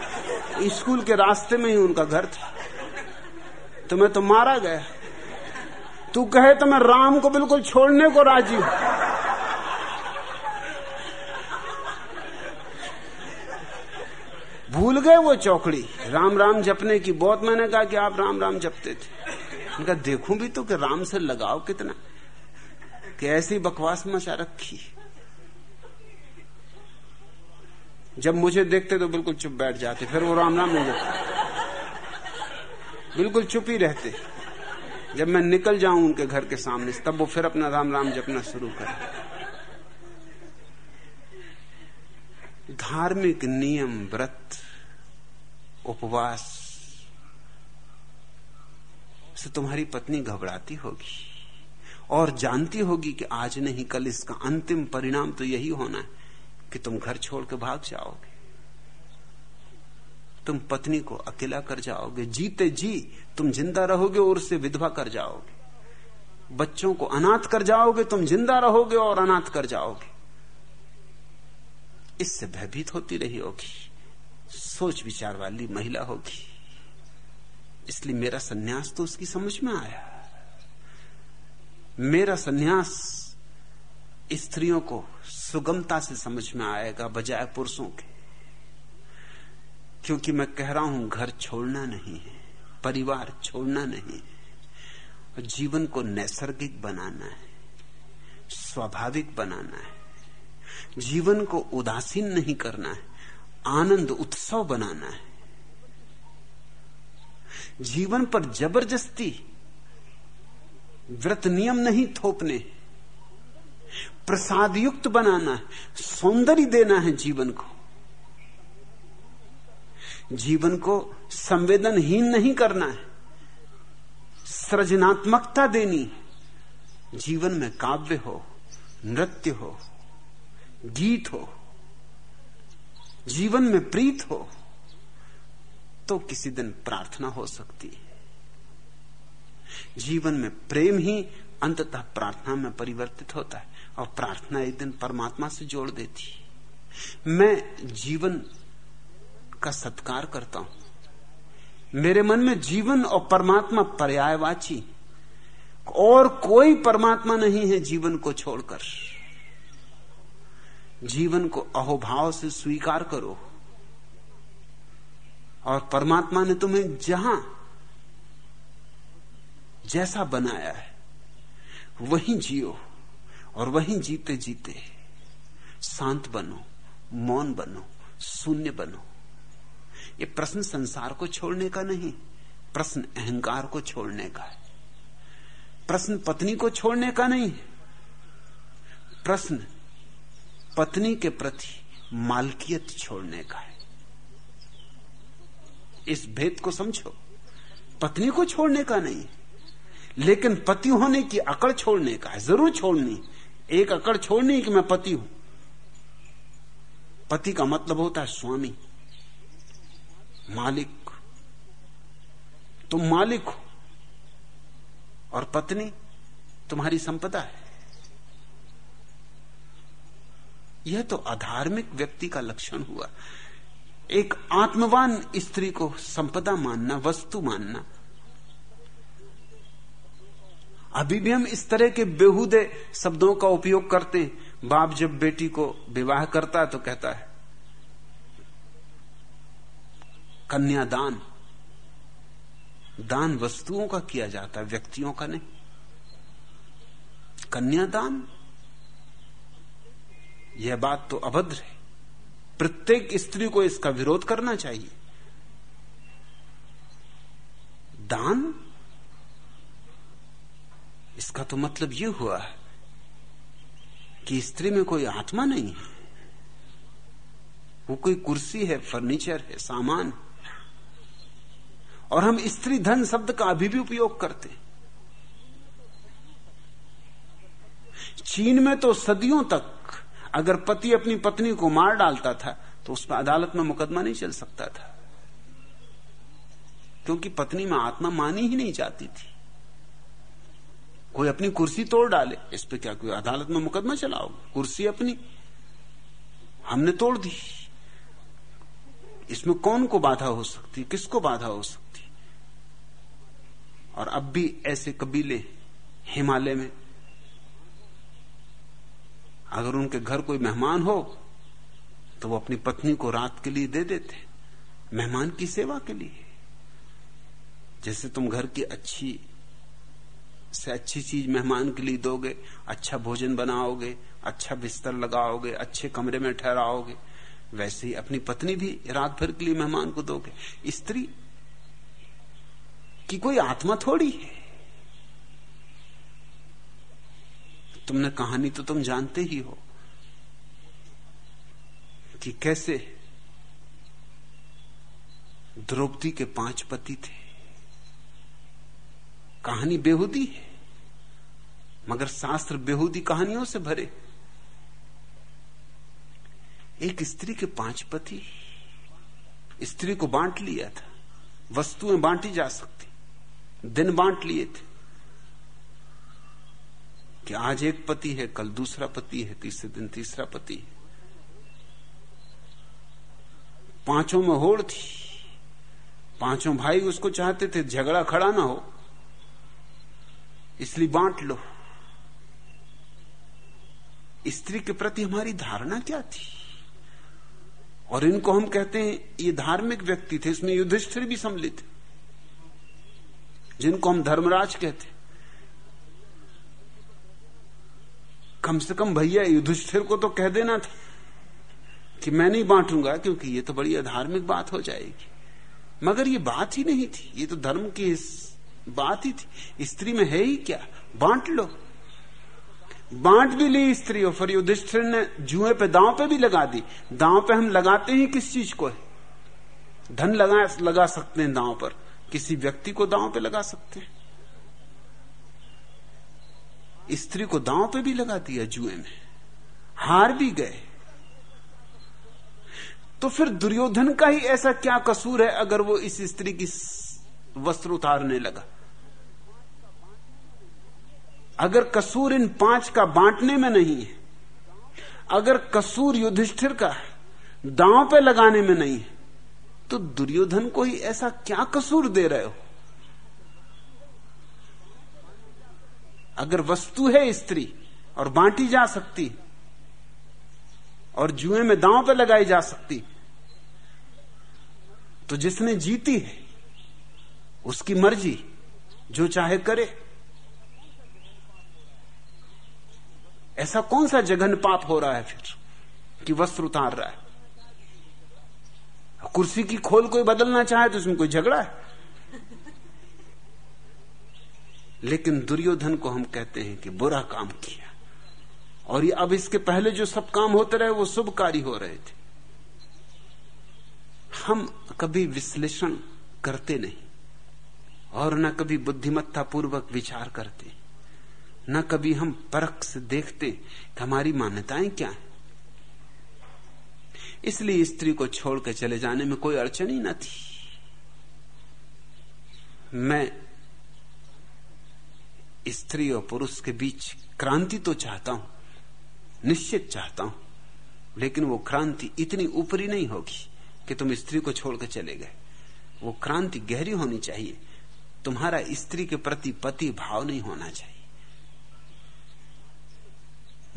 स्कूल के रास्ते में ही उनका घर था। तो मैं तो मारा गया। तू कहे तो मैं राम को बिल्कुल छोड़ने को राज़ी हूँ। भूल गए वो चौकड़ी। राम राम जपने की बहुत मैंने कहा कि आप राम राम जपते थे। उनका देखूँ भी तो कि राम से लगाओ कितना। कि ऐसी बकवास मचा रखी। जब मुझे देखते तो बिल्कुल चुप बैठ जाते। फिर वो राम राम नहीं जपते। बिल्कुल चुप ही रहते। जब मैं निकल जाऊँ उनके घर के सामने, तब वो फिर अपना राम राम जपना शुरू करें। धार्मिक नियम, व्रत, उपवास से तुम्हारी पत्नी घबराती होगी और जानती होगी कि आज नहीं, कल इसका अंतिम परिणाम तो यही होना है कि तुम घर छोड़ के भाग जाओगे। तुम पत्नी को अकेला कर जाओगे, जीते जी तुम ज़िंदा रहोगे और उससे विधवा कर जाओगे। बच्चों को अनाथ कर जाओगे, तुम ज़िंदा रहोगे और अनाथ कर जाओगे। इससे भयभीत होती रही होगी, सोच विचार वाली महिला होगी। इसलिए मेरा सन्यास तो उसकी समझ में आया। मेरा सन्यास स्त्रियों को सुगमता से समझ में आएगा, बजाय पुरुषों के। क्योंकि मैं कह रहा हूँ, घर छोड़ना नहीं है, परिवार छोड़ना नहीं है। जीवन को नैसर्गिक बनाना है, स्वाभाविक बनाना है। जीवन को उदासीन नहीं करना है, आनंद उत्सव बनाना है। जीवन पर ज़बरदस्ती, व्रत नियम नहीं थोपने प्रसाद युक्त बनाना है सौंदर्य देना है जीवन को। जीवन को संवेदनहीन नहीं करना है। सृजनात्मकता देनी जीवन में काव्य हो, नृत्य हो, गीत हो, जीवन में प्रीत हो तो किसी दिन प्रार्थना हो सकती है। जीवन में प्रेम ही अंततः प्रार्थना में परिवर्तित होता है और प्रार्थना एक दिन परमात्मा से जोड़ देती है। मैं जीवन का सत्कार करता हूँ। मेरे मन में जीवन और परमात्मा पर्यायवाची। और कोई परमात्मा नहीं है जीवन को छोड़कर। जीवन को अहोभाव से स्वीकार करो। और परमात्मा ने तुम्हें जहाँ जैसा बनाया है, वहीं जियो और वहीं जीते जीते शांत बनो, मौन बनो, शून्य बनो। ये प्रश्न संसार को छोड़ने का नहीं, प्रश्न अहंकार को छोड़ने का है। प्रश्न पत्नी को छोड़ने का नहीं है प्रश्न पत्नी के प्रति मालकियत छोड़ने का है। इस भेद को समझो, पत्नी को छोड़ने का नहीं, लेकिन पति होने की अकड़ छोड़ने का है, ज़रूर छोड़नी। एक अकड़ छोड़नी कि मैं पति हूँ? पति का मतलब होता है स्वामी। मालिक। तुम मालिक हो और पत्नी तुम्हारी संपदा है। यह तो अधार्मिक व्यक्ति का लक्षण हुआ। एक आत्मवान स्त्री को संपदा मानना, वस्तु मानना। अभी भी हम इस तरह के बेहुदे शब्दों का उपयोग करते हैं। बाप जब बेटी को विवाह करता है तो कहता है कन्यादान। दान वस्तुओं का किया जाता है, व्यक्तियों का नहीं। कन्यादान, यह बात तो अभद्र है। प्रत्येक स्त्री को इसका विरोध करना चाहिए। दान, इसका तो मतलब यह हुआ है कि स्त्री में कोई आत्मा नहीं है। वो कोई कुर्सी है, फर्नीचर है, सामान और हम स्त्री धन शब्द का अभी भी उपयोग करते चीन में तो सदियों तक अगर पति अपनी पत्नी को मार डालता था तो उस पर अदालत में मुकदमा नहीं चल सकता था। क्योंकि पत्नी में आत्मा मानी ही नहीं जाती थी। कोई अपनी कुर्सी तोड़ डाले, इस पे क्या कोई अदालत में मुकदमा चलाओ कुर्सी अपनी। हमने तोड़ दी। इसमें कौन को बाधा हो सकती? किसको बाधा हो सकती? और अब भी ऐसे कबीले हिमालय में। अगर उनके घर कोई मेहमान हो तो वो अपनी पत्नी को रात के लिए दे देते मेहमान की सेवा के लिए। जैसे तुम घर की अच्छी, से अच्छी चीज़ मेहमान के लिए दोगे अच्छा भोजन बनाओगे अच्छा बिस्तर लगाओगे, अच्छे कमरे में ठहराओगे, वैसे ही अपनी पत्नी भी रात भर के लिए मेहमान को दोगे। स्त्री की कोई आत्मा थोड़ी है? तुमने कहानी तो तुम जानते ही हो कि कैसे द्रौपदी के पाँच पति थे। कहानी बेहूदी है, मगर शास्त्र बेहूदी कहानियों से भरे। एक स्त्री के पाँच पति, स्त्री को बांट लिया था, वस्तुएँ बांटी जा सकती। दिन बांट लिए थे कि आज एक पति है, कल दूसरा पति है, तीसरे दिन तीसरा पति है। पाँचों में होड़ थी। पाँचों भाई उसको चाहते थे झगड़ा खड़ा ना हो, इसलिए बांट लो। स्त्री के प्रति हमारी धारणा क्या थी? और इनको हम कहते हैं, ये धार्मिक व्यक्ति थे, इसमें युधिष्ठिर भी सम्मिलित जिनको हम धर्मराज कहते कम से कम भैया युधिष्ठिर को तो कह देना था कि मैं नहीं बांटूँगा, क्योंकि ये तो बड़ी अधार्मिक बात हो जाएगी। मगर ये बात ही नहीं थी। ये तो धर्म की बात ही थी। स्त्री में है ही क्या? बांट लो। बांट भी ली स्त्री और फिर युधिष्ठिर ने जुए पे, दांव पे भी लगा दी। दांव पे हम लगाते ही किस चीज़ को? है धन लगा लगा सकते हैं दांव पर। किसी व्यक्ति को दांव पे लगा सकते हैं। स्त्री को दांव पे भी लगा दिया जुए में। हार भी गए। तो फिर दुर्योधन का ही ऐसा क्या कसूर है अगर वो इस स्त्री की वस्त्र उतारने लगा? अगर कसूर इन पाँच का बांटने में नहीं है, अगर कसूर युधिष्ठिर का दांव पे लगाने में नहीं है तो दुर्योधन को ही ऐसा क्या कसूर दे रहे हो? अगर वस्तु है स्त्री और बांटी जा सकती, और जुए में दांव पे लगाई जा सकती तो जिसने जीती है, उसकी मर्ज़ी जो चाहे करे। ऐसा कौन सा जघन पाप हो रहा है फिर, कि वस्त्र उतार रहा है? कुर्सी की खोल कोई बदलना चाहे तो उसमें कोई झगड़ा है? लेकिन दुर्योधन को हम कहते हैं कि बुरा काम किया। और ये अब इसके पहले जो सब काम होते रहे, वो शुभ कार्य हो रहे थे। हम कभी विश्लेषण करते नहीं, और न कभी बुद्धिमत्ता पूर्वक विचार करते, न कभी हम परख से देखते कि हमारी मान्यताएँ क्या हैं। इसलिए स्त्री को छोड़कर चले जाने में कोई अड़चन ही न थी। मैं स्त्री और पुरुष के बीच क्रांति तो चाहता हूँ, निश्चित चाहता हूँ, लेकिन वो क्रांति इतनी ऊपरी नहीं होगी कि तुम स्त्री को छोड़कर चले गए। वो क्रांति गहरी होनी चाहिए। तुम्हारा स्त्री के प्रति पति भाव नहीं होना चाहिए।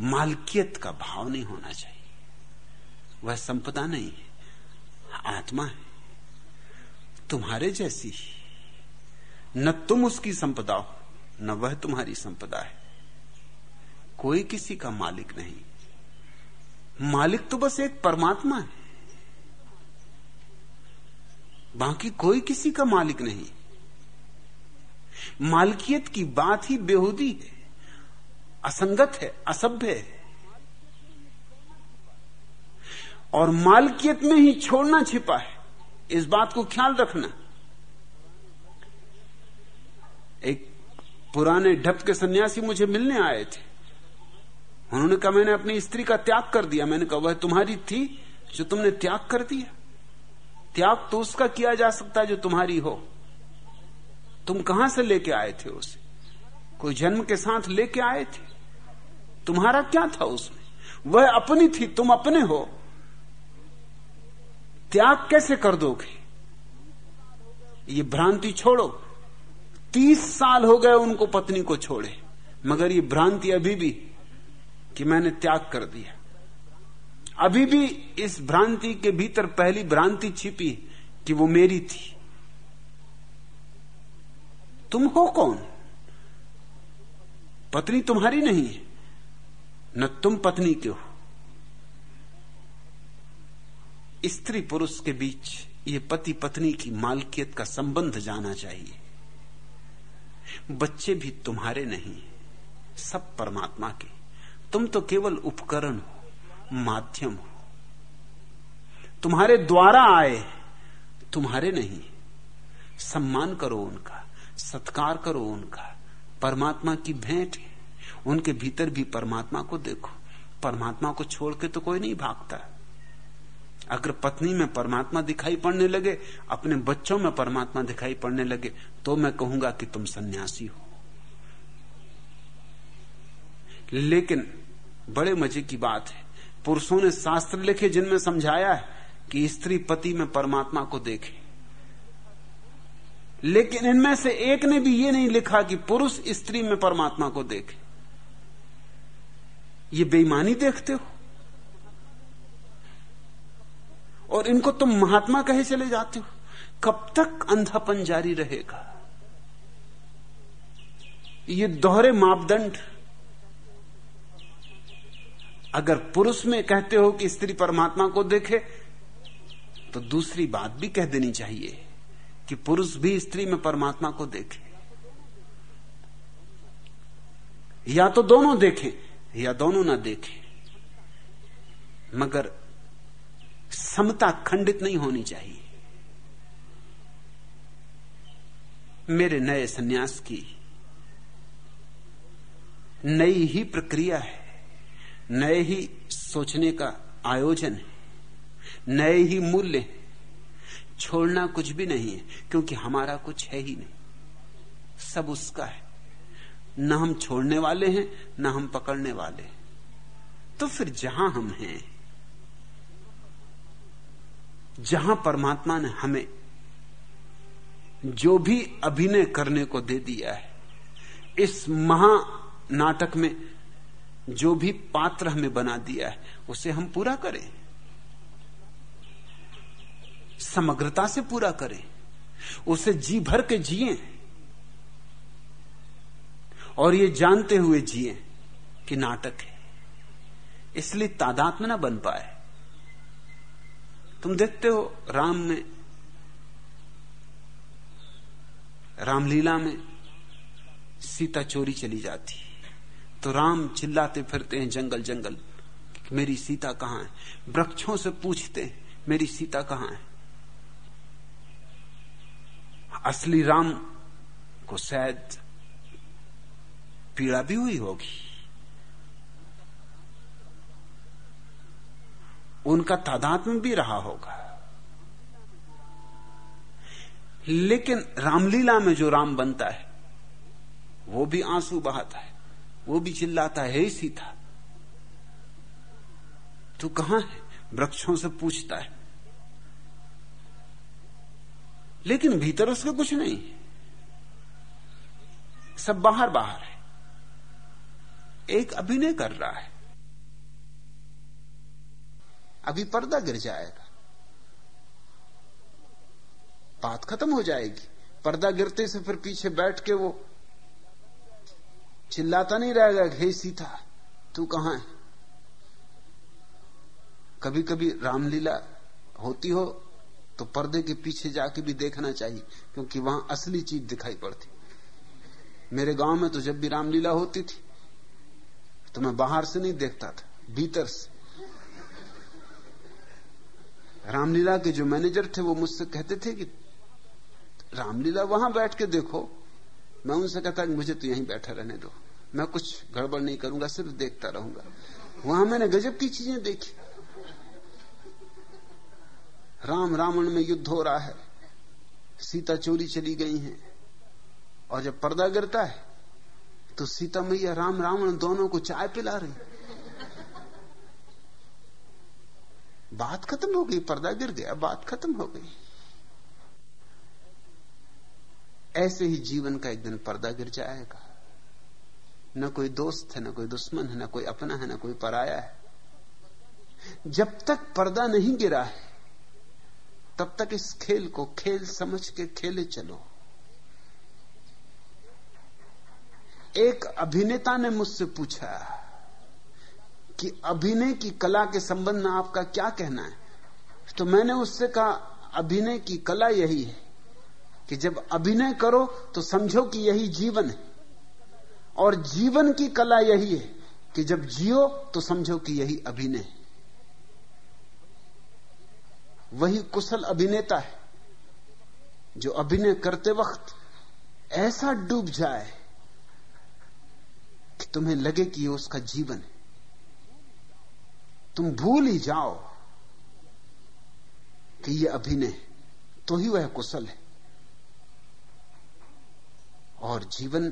मालकियत का भाव नहीं होना चाहिए। वह संपदा नहीं है, आत्मा है। तुम्हारे जैसी न तुम उसकी संपदा हो, न वह तुम्हारी संपदा है। कोई किसी का मालिक नहीं। मालिक तो बस एक परमात्मा है। बाकी कोई किसी का मालिक नहीं। मालकियत की बात ही बेहूदी है। असंगत है, असभ्य है। और मालकियत में ही छोड़ना छिपा है। इस बात को ख्याल रखना। एक पुराने ढप के सन्यासी मुझे मिलने आए थे। उन्होंने कहा, मैंने अपनी स्त्री का त्याग कर दिया। मैंने कहा, वह तुम्हारी थी जो तुमने त्याग कर दिया। त्याग तो उसका किया जा सकता है जो तुम्हारी हो। तुम कहाँ से लेके आए थे उसे? कोई जन्म के साथ लेके आए थे? तुम्हारा क्या था उसमें? वह अपनी थी, तुम अपने हो। त्याग कैसे कर दोगे? ये भ्रांति छोड़ो। तीस साल हो गए उनको पत्नी को छोड़े, मगर ये भ्रांति अभी भी कि मैंने त्याग कर दिया। अभी भी इस भ्रांति के भीतर पहली भ्रांति छिपी कि वो मेरी थी। तुम हो कौन? पत्नी तुम्हारी नहीं है, न तुम पत्नी के हो। स्त्री पुरुष के बीच ये पति पत्नी की मालकियत का संबंध जाना चाहिए। बच्चे भी तुम्हारे नहीं, सब परमात्मा के। तुम तो केवल उपकरण हो, माध्यम हो। तुम्हारे द्वारा आए, तुम्हारे नहीं। सम्मान करो उनका, सत्कार करो उनका। परमात्मा की भेंट उनके भीतर भी परमात्मा को देखो। परमात्मा को छोड़ के तो कोई नहीं भागता। अगर पत्नी में परमात्मा दिखाई पड़ने लगे, अपने बच्चों में परमात्मा दिखाई पड़ने लगे तो मैं कहूँगा कि तुम सन्यासी हो। लेकिन बड़े मज़े की बात है। पुरुषों ने शास्त्र लिखे जिनमें समझाया है कि स्त्री पति में परमात्मा को देखे। लेकिन इनमें से एक ने भी ये नहीं लिखा कि पुरुष स्त्री में परमात्मा को देखे। ये बेईमानी देखते हो? और इनको तुम महात्मा कहे चले जाते हो। कब तक अंधापन जारी रहेगा? ये दोहरे मापदंड। अगर पुरुष में कहते हो कि स्त्री परमात्मा को देखे तो दूसरी बात भी कह देनी चाहिए कि पुरुष भी स्त्री में परमात्मा को देखे। या तो दोनों देखें, या दोनों ना देखें। मगर समता खंडित नहीं होनी चाहिए। मेरे नए सन्यास की नई ही प्रक्रिया है, नए ही सोचने का आयोजन है, नए ही मूल्य छोड़ना कुछ भी नहीं है, क्योंकि हमारा कुछ है ही नहीं। सब उसका है। न हम छोड़ने वाले हैं, न हम पकड़ने वाले हैं। तो फिर जहाँ हम हैं जहाँ परमात्मा ने हमें जो भी अभिनय करने को दे दिया है, इस महानाटक में जो भी पात्र हमें बना दिया है, उसे हम पूरा करें। समग्रता से पूरा करें। उसे जी भर के जिए। और ये जानते हुए जिए कि नाटक है। इसलिए तादाद में ना बन पाए। तुम देखते हो राम में, रामलीला में सीता चोरी चली जाती तो राम चिल्लाते फिरते हैं, जंगल जंगल, मेरी सीता कहाँ है? वृक्षों से पूछते हैं, मेरी सीता कहाँ है? असली राम को शायद पीड़ा भी हुई होगी। उनका तादाद में भी रहा होगा। लेकिन रामलीला में जो राम बनता है, वो भी आँसू बहाता है, वो भी चिल्लाता है हे सीता। तू कहाँ है? वृक्षों से पूछता है। लेकिन भीतर उसके कुछ नहीं सब बाहर बाहर है। एक अभिनय कर रहा है। अभी पर्दा गिर जाएगा। बात खत्म हो जाएगी। पर्दा गिरते से फिर पीछे बैठ के वो चिल्लाता नहीं रहेगा हे सीता, तू कहाँ है? कभी कभी रामलीला होती हो तो पर्दे के पीछे जाके भी देखना चाहिए, क्योंकि वहाँ असली चीज़ दिखाई पड़ती। मेरे गाँव में तो जब भी रामलीला होती थी तो मैं बाहर से नहीं देखता था, भीतर से। रामलीला के जो मैनेजर थे वो मुझसे कहते थे कि रामलीला वहाँ बैठ के देखो। मैं उनसे कहता कि मुझे तो यहीं बैठा रहने दो। मैं कुछ गड़बड़ नहीं करूँगा, सिर्फ़ देखता रहूँगा। वहाँ मैंने गजब की चीज़ें देखी। राम रावण में युद्ध हो रहा है। सीता चोरी चली गई है। और जब पर्दा गिरता है तो सीता मैया राम रावण दोनों को चाय पिला रही बात खत्म हो गई, पर्दा गिर गया, बात खत्म हो गई। ऐसे ही जीवन का एक दिन पर्दा गिर जाएगा। न कोई दोस्त है, न कोई दुश्मन है, न कोई अपना है, न कोई पराया है। जब तक पर्दा नहीं गिरा है, तब तक इस खेल को खेल समझ के खेले चलो। एक अभिनेता ने मुझसे पूछा कि अभिनय की कला के संबंध में आपका क्या कहना है? तो मैंने उससे कहा, अभिनय की कला यही है कि जब अभिनय करो तो समझो कि यही जीवन है। और जीवन की कला यही है कि जब जियो तो समझो कि यही अभिनय है। वही कुशल अभिनेता है जो अभिनय करते वक्त ऐसा डूब जाए कि तुम्हें लगे कि यह उसका जीवन है। तुम भूल ही जाओ कि ये अभिनय तो ही वह कुशल है। और जीवन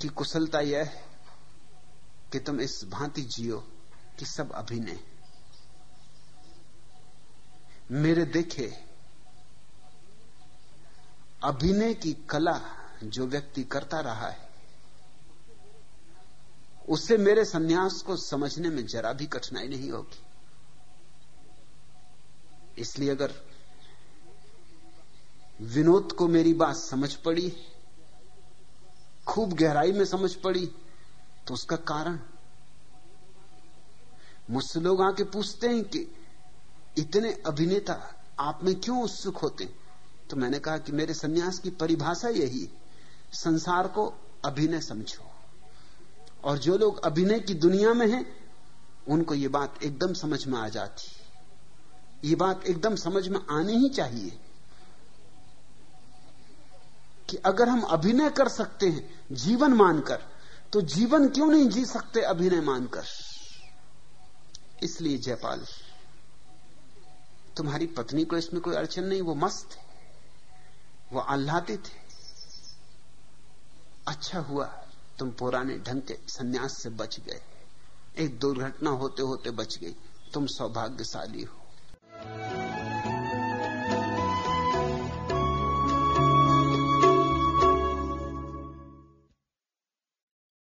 की कुशलता यह है कि तुम इस भांति जियो कि सब अभिनय। मेरे देखे, अभिनय की कला जो व्यक्ति करता रहा है उससे मेरे सन्यास को समझने में जरा भी कठिनाई नहीं होगी। इसलिए अगर विनोद को मेरी बात समझ पड़ी, खूब गहराई में समझ पड़ी तो उसका कारण? मुझसे लोग आके पूछते हैं कि इतने अभिनेता, आप में क्यों उत्सुक होते हैं? तो मैंने कहा कि मेरे सन्यास की परिभाषा यही संसार को अभिनय समझो। और जो लोग अभिनय की दुनिया में हैं, उनको ये बात एकदम समझ में आ जाती ये बात एकदम समझ में आनी ही चाहिए कि अगर हम अभिनय कर सकते हैं, जीवन मानकर तो जीवन क्यों नहीं जी सकते अभिनय मानकर? इसलिए जयपाल, तुम्हारी पत्नी को इसमें कोई अड़चन नहीं, वो मस्त है, वो आह्लादित है। अच्छा हुआ। तुम पुराने ढंग के संन्यास से बच गए। एक दुर्घटना होते होते बच गई। तुम सौभाग्यशाली हो।